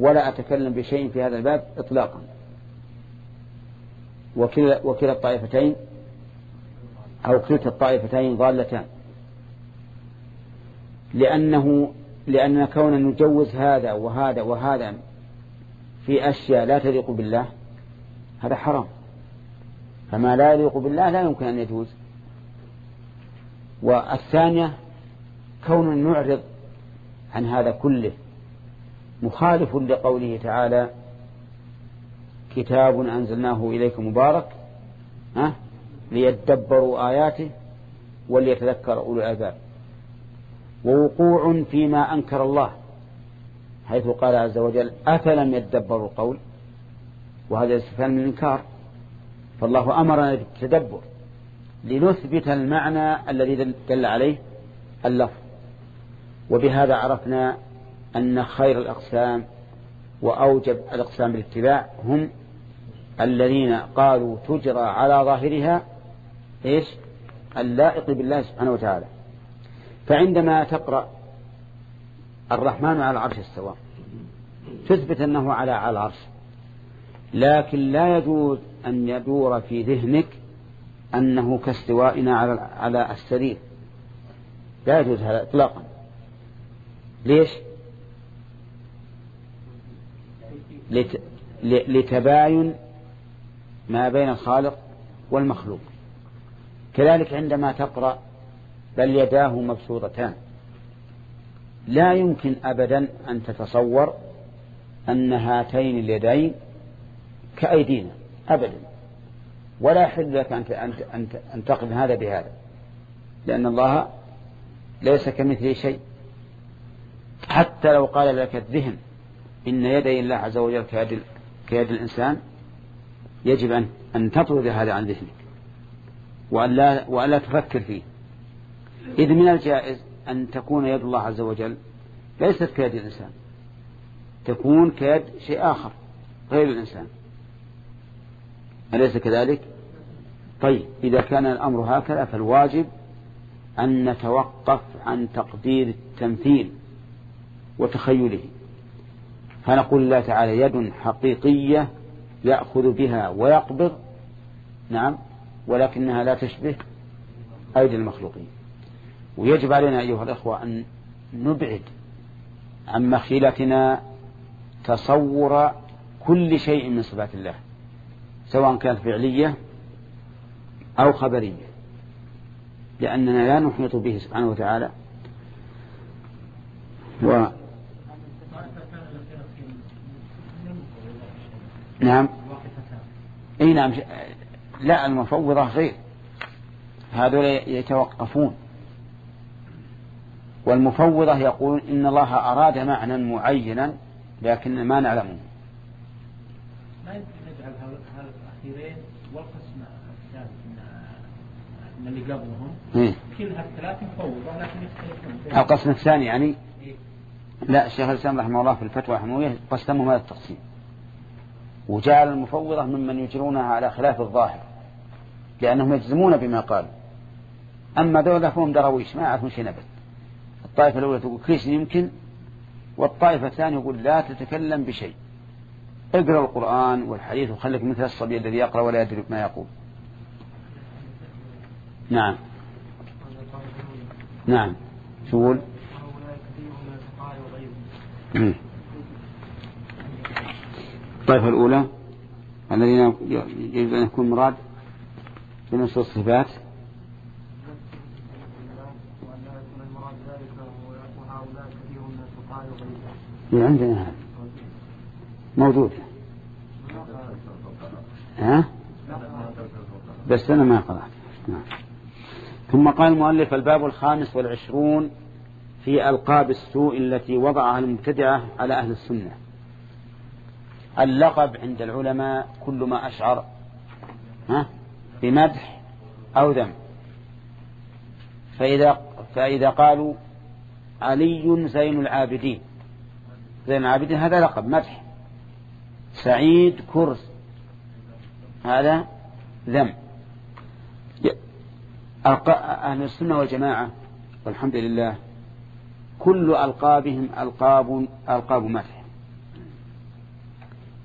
ولا أتكلم بشيء في هذا الباب إطلاقا. وكلا, وكلا الطائفتين أو كلتا الطائفتين ضالتان. لأنه لأن كون نجوز هذا وهذا وهذا في أشياء لا تليق بالله هذا حرام. فما لا يليق بالله لا يمكن أن يجوز. والثانية كون نعرض عن هذا كله مخالف لقوله تعالى كتاب أنزلناه إليك مبارك ها؟ ليدبروا آياته وليتذكر أولو الألباب. ووقوع فيما أنكر الله حيث قال عز وجل أفلم يدبروا القول؟ وهذا استفهام من الإنكار فالله أمرنا بالتدبر. لنثبت المعنى الذي دل عليه اللفظ. وبهذا عرفنا أن خير الأقسام وأوجب الأقسام بالاتباع هم الذين قالوا تجرى على ظاهرها إيش؟ اللائق بالله سبحانه وتعالى. فعندما تقرأ الرحمن على العرش استوى. تثبت أنه على على العرش. لكن لا يجوز أن يدور في ذهنك أنه كاستوائنا على على السرير. لا يجوز هذا إطلاقا. ليش؟ لت... لتباين ما بين الخالق والمخلوق. كذلك عندما تقرأ بل يداه مبسوطتان. لا يمكن أبدا أن تتصور أن هاتين اليدين كأيدينا. أبدا. ولا يحل لك أن أن هذا بهذا. لأن الله ليس كمثله شيء. حتى لو قال لك الذهن إن يدي الله عز وجل كيد, كيد الإنسان يجب أن أن تطرد هذا عن ذهنك. وأن لا, وأن لا تفكر فيه. إذ من الجائز أن تكون يد الله عز وجل ليست كيد الإنسان. تكون كيد شيء آخر غير الإنسان. أليس كذلك؟ طيب إذا كان الأمر هكذا فالواجب أن نتوقف عن تقدير التمثيل وتخيله. فنقول الله تعالى يد حقيقية يأخذ بها ويقبض نعم ولكنها لا تشبه أيدي المخلوقين. ويجب علينا أيها الأخوة أن نبعد عن مخيلتنا تصور كل شيء من صفات الله. سواء كانت فعلية أو خبرية لأننا لا نحيط به سبحانه وتعالى. و نعم. إي نعم لا المفوضة غير. هذول يتوقفون. والمفوضة يقول إن الله أراد معنى معينا لكن ما نعلمه. الأخيرين والقسم الثالث من اللي قبلهم؟ كلها الثلاث مفوضة لكن يختلفون القسم الثاني يعني إيه؟ لا الشيخ الإسلام رحمه الله في الفتوى الحموية قسمهم هذا التقسيم. وجعل المفوضة ممن يجرونها على خلاف الظاهر لأنهم يجزمون بما قالوا. أما ذولا فهم درويش ما يعرفون شيء نبت الطائفة الأولى تقول شيء يمكن والطائفة الثانية يقول لا تتكلم بشيء. اقرأ القرآن والحديث وخليك مثل الصبي الذي يقرأ ولا يدري ما يقول. نعم. نعم. شو الطائفة الأولى الذين يجب أن يكون مراد بنص الصفات؟ عندنا هذا. موجود. ها؟ بس أنا ما قرأت. نعم. ثم قال المؤلف الباب الخامس والعشرون في ألقاب السوء التي وضعها المبتدعة على أهل السنة. اللقب عند العلماء كل ما أشعر. ها؟ بمدح أو ذم. فإذا فإذا قالوا علي زين العابدين. زين العابدين هذا لقب مدح. سعيد كرس. هذا ذم. أهل السنة والجماعة والحمد لله كل ألقابهم ألقاب ألقاب مدح.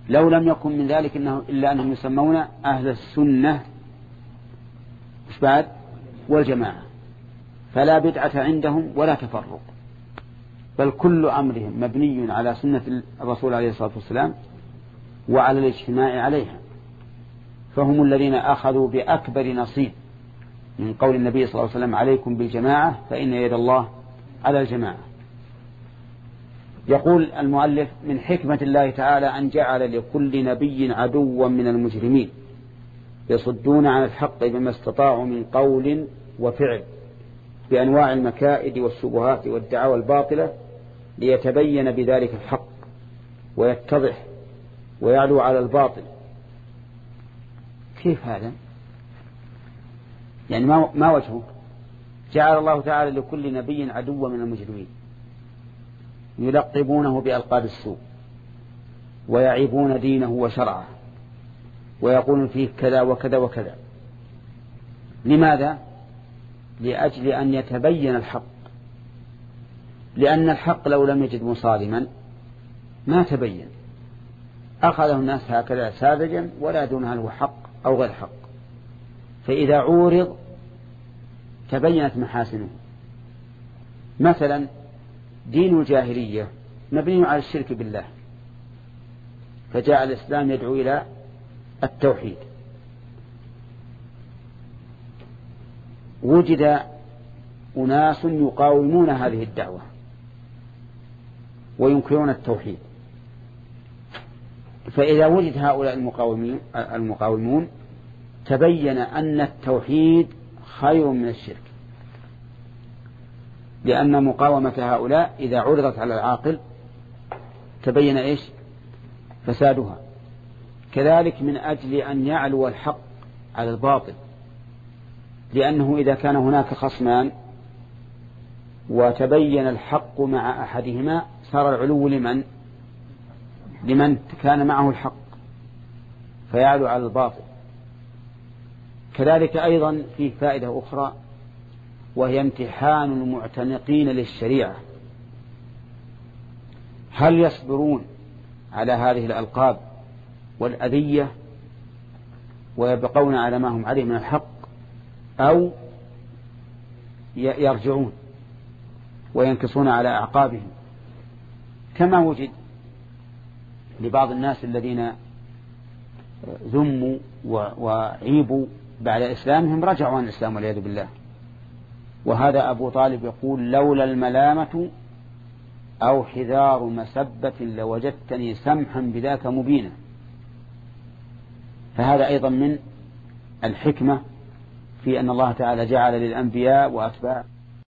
لو لم يكن من ذلك إنه إلا أنهم يسمون أهل السنة مش بعد؟ والجماعة. فلا بدعة عندهم ولا تفرق. بل كل أمرهم مبني على سنة الرسول عليه الصلاة والسلام وعلى الاجتماع عليها. فهم الذين أخذوا بأكبر نصيب من قول النبي صلى الله عليه وسلم عليكم بالجماعة فإن يد الله على الجماعة. يقول المؤلف من حكمة الله تعالى أن جعل لكل نبي عدوا من المجرمين يصدون عن الحق بما استطاعوا من قول وفعل بأنواع المكائد والشبهات والدعاوى الباطلة ليتبين بذلك الحق ويتضح ويعلو على الباطل. كيف هذا؟ يعني ما ما وجهه؟ جعل الله تعالى لكل نبي عدوا من المجرمين. يلقبونه بألقاب السوء. ويعيبون دينه وشرعه. ويقولون فيه كذا وكذا وكذا. لماذا؟ لأجل أن يتبين الحق. لأن الحق لو لم يجد مصادما ما تبين. أخذه الناس هكذا ساذجا ولا دون هل هو حق أو غير حق. فإذا عورض تبينت محاسنه. مثلا دين الجاهلية مبني على الشرك بالله فجاء الإسلام يدعو إلى التوحيد. وجد أناس يقاومون هذه الدعوة وينكرون التوحيد. فإذا وجد هؤلاء المقاومين المقاومون تبين أن التوحيد خير من الشرك. لأن مقاومة هؤلاء إذا عرضت على العاقل تبين إيش؟ فسادها. كذلك من أجل أن يعلو الحق على الباطل. لأنه إذا كان هناك خصمان وتبين الحق مع أحدهما صار العلو لمن؟ لمن كان معه الحق فيعلو على الباطل. كذلك أيضا في فائدة أخرى وهي امتحان المعتنقين للشريعة. هل يصبرون على هذه الألقاب والأذية ويبقون على ما هم عليه من الحق أو يرجعون وينكصون على أعقابهم؟ كما وجد لبعض الناس الذين ذموا وعيبوا بعد إسلامهم رجعوا عن الإسلام والعياذ بالله. وهذا أبو طالب يقول لولا الملامة أو حذار مسبة لوجدتني سمحا بذاك مبينا. فهذا أيضا من الحكمة في أن الله تعالى جعل للأنبياء وأتباع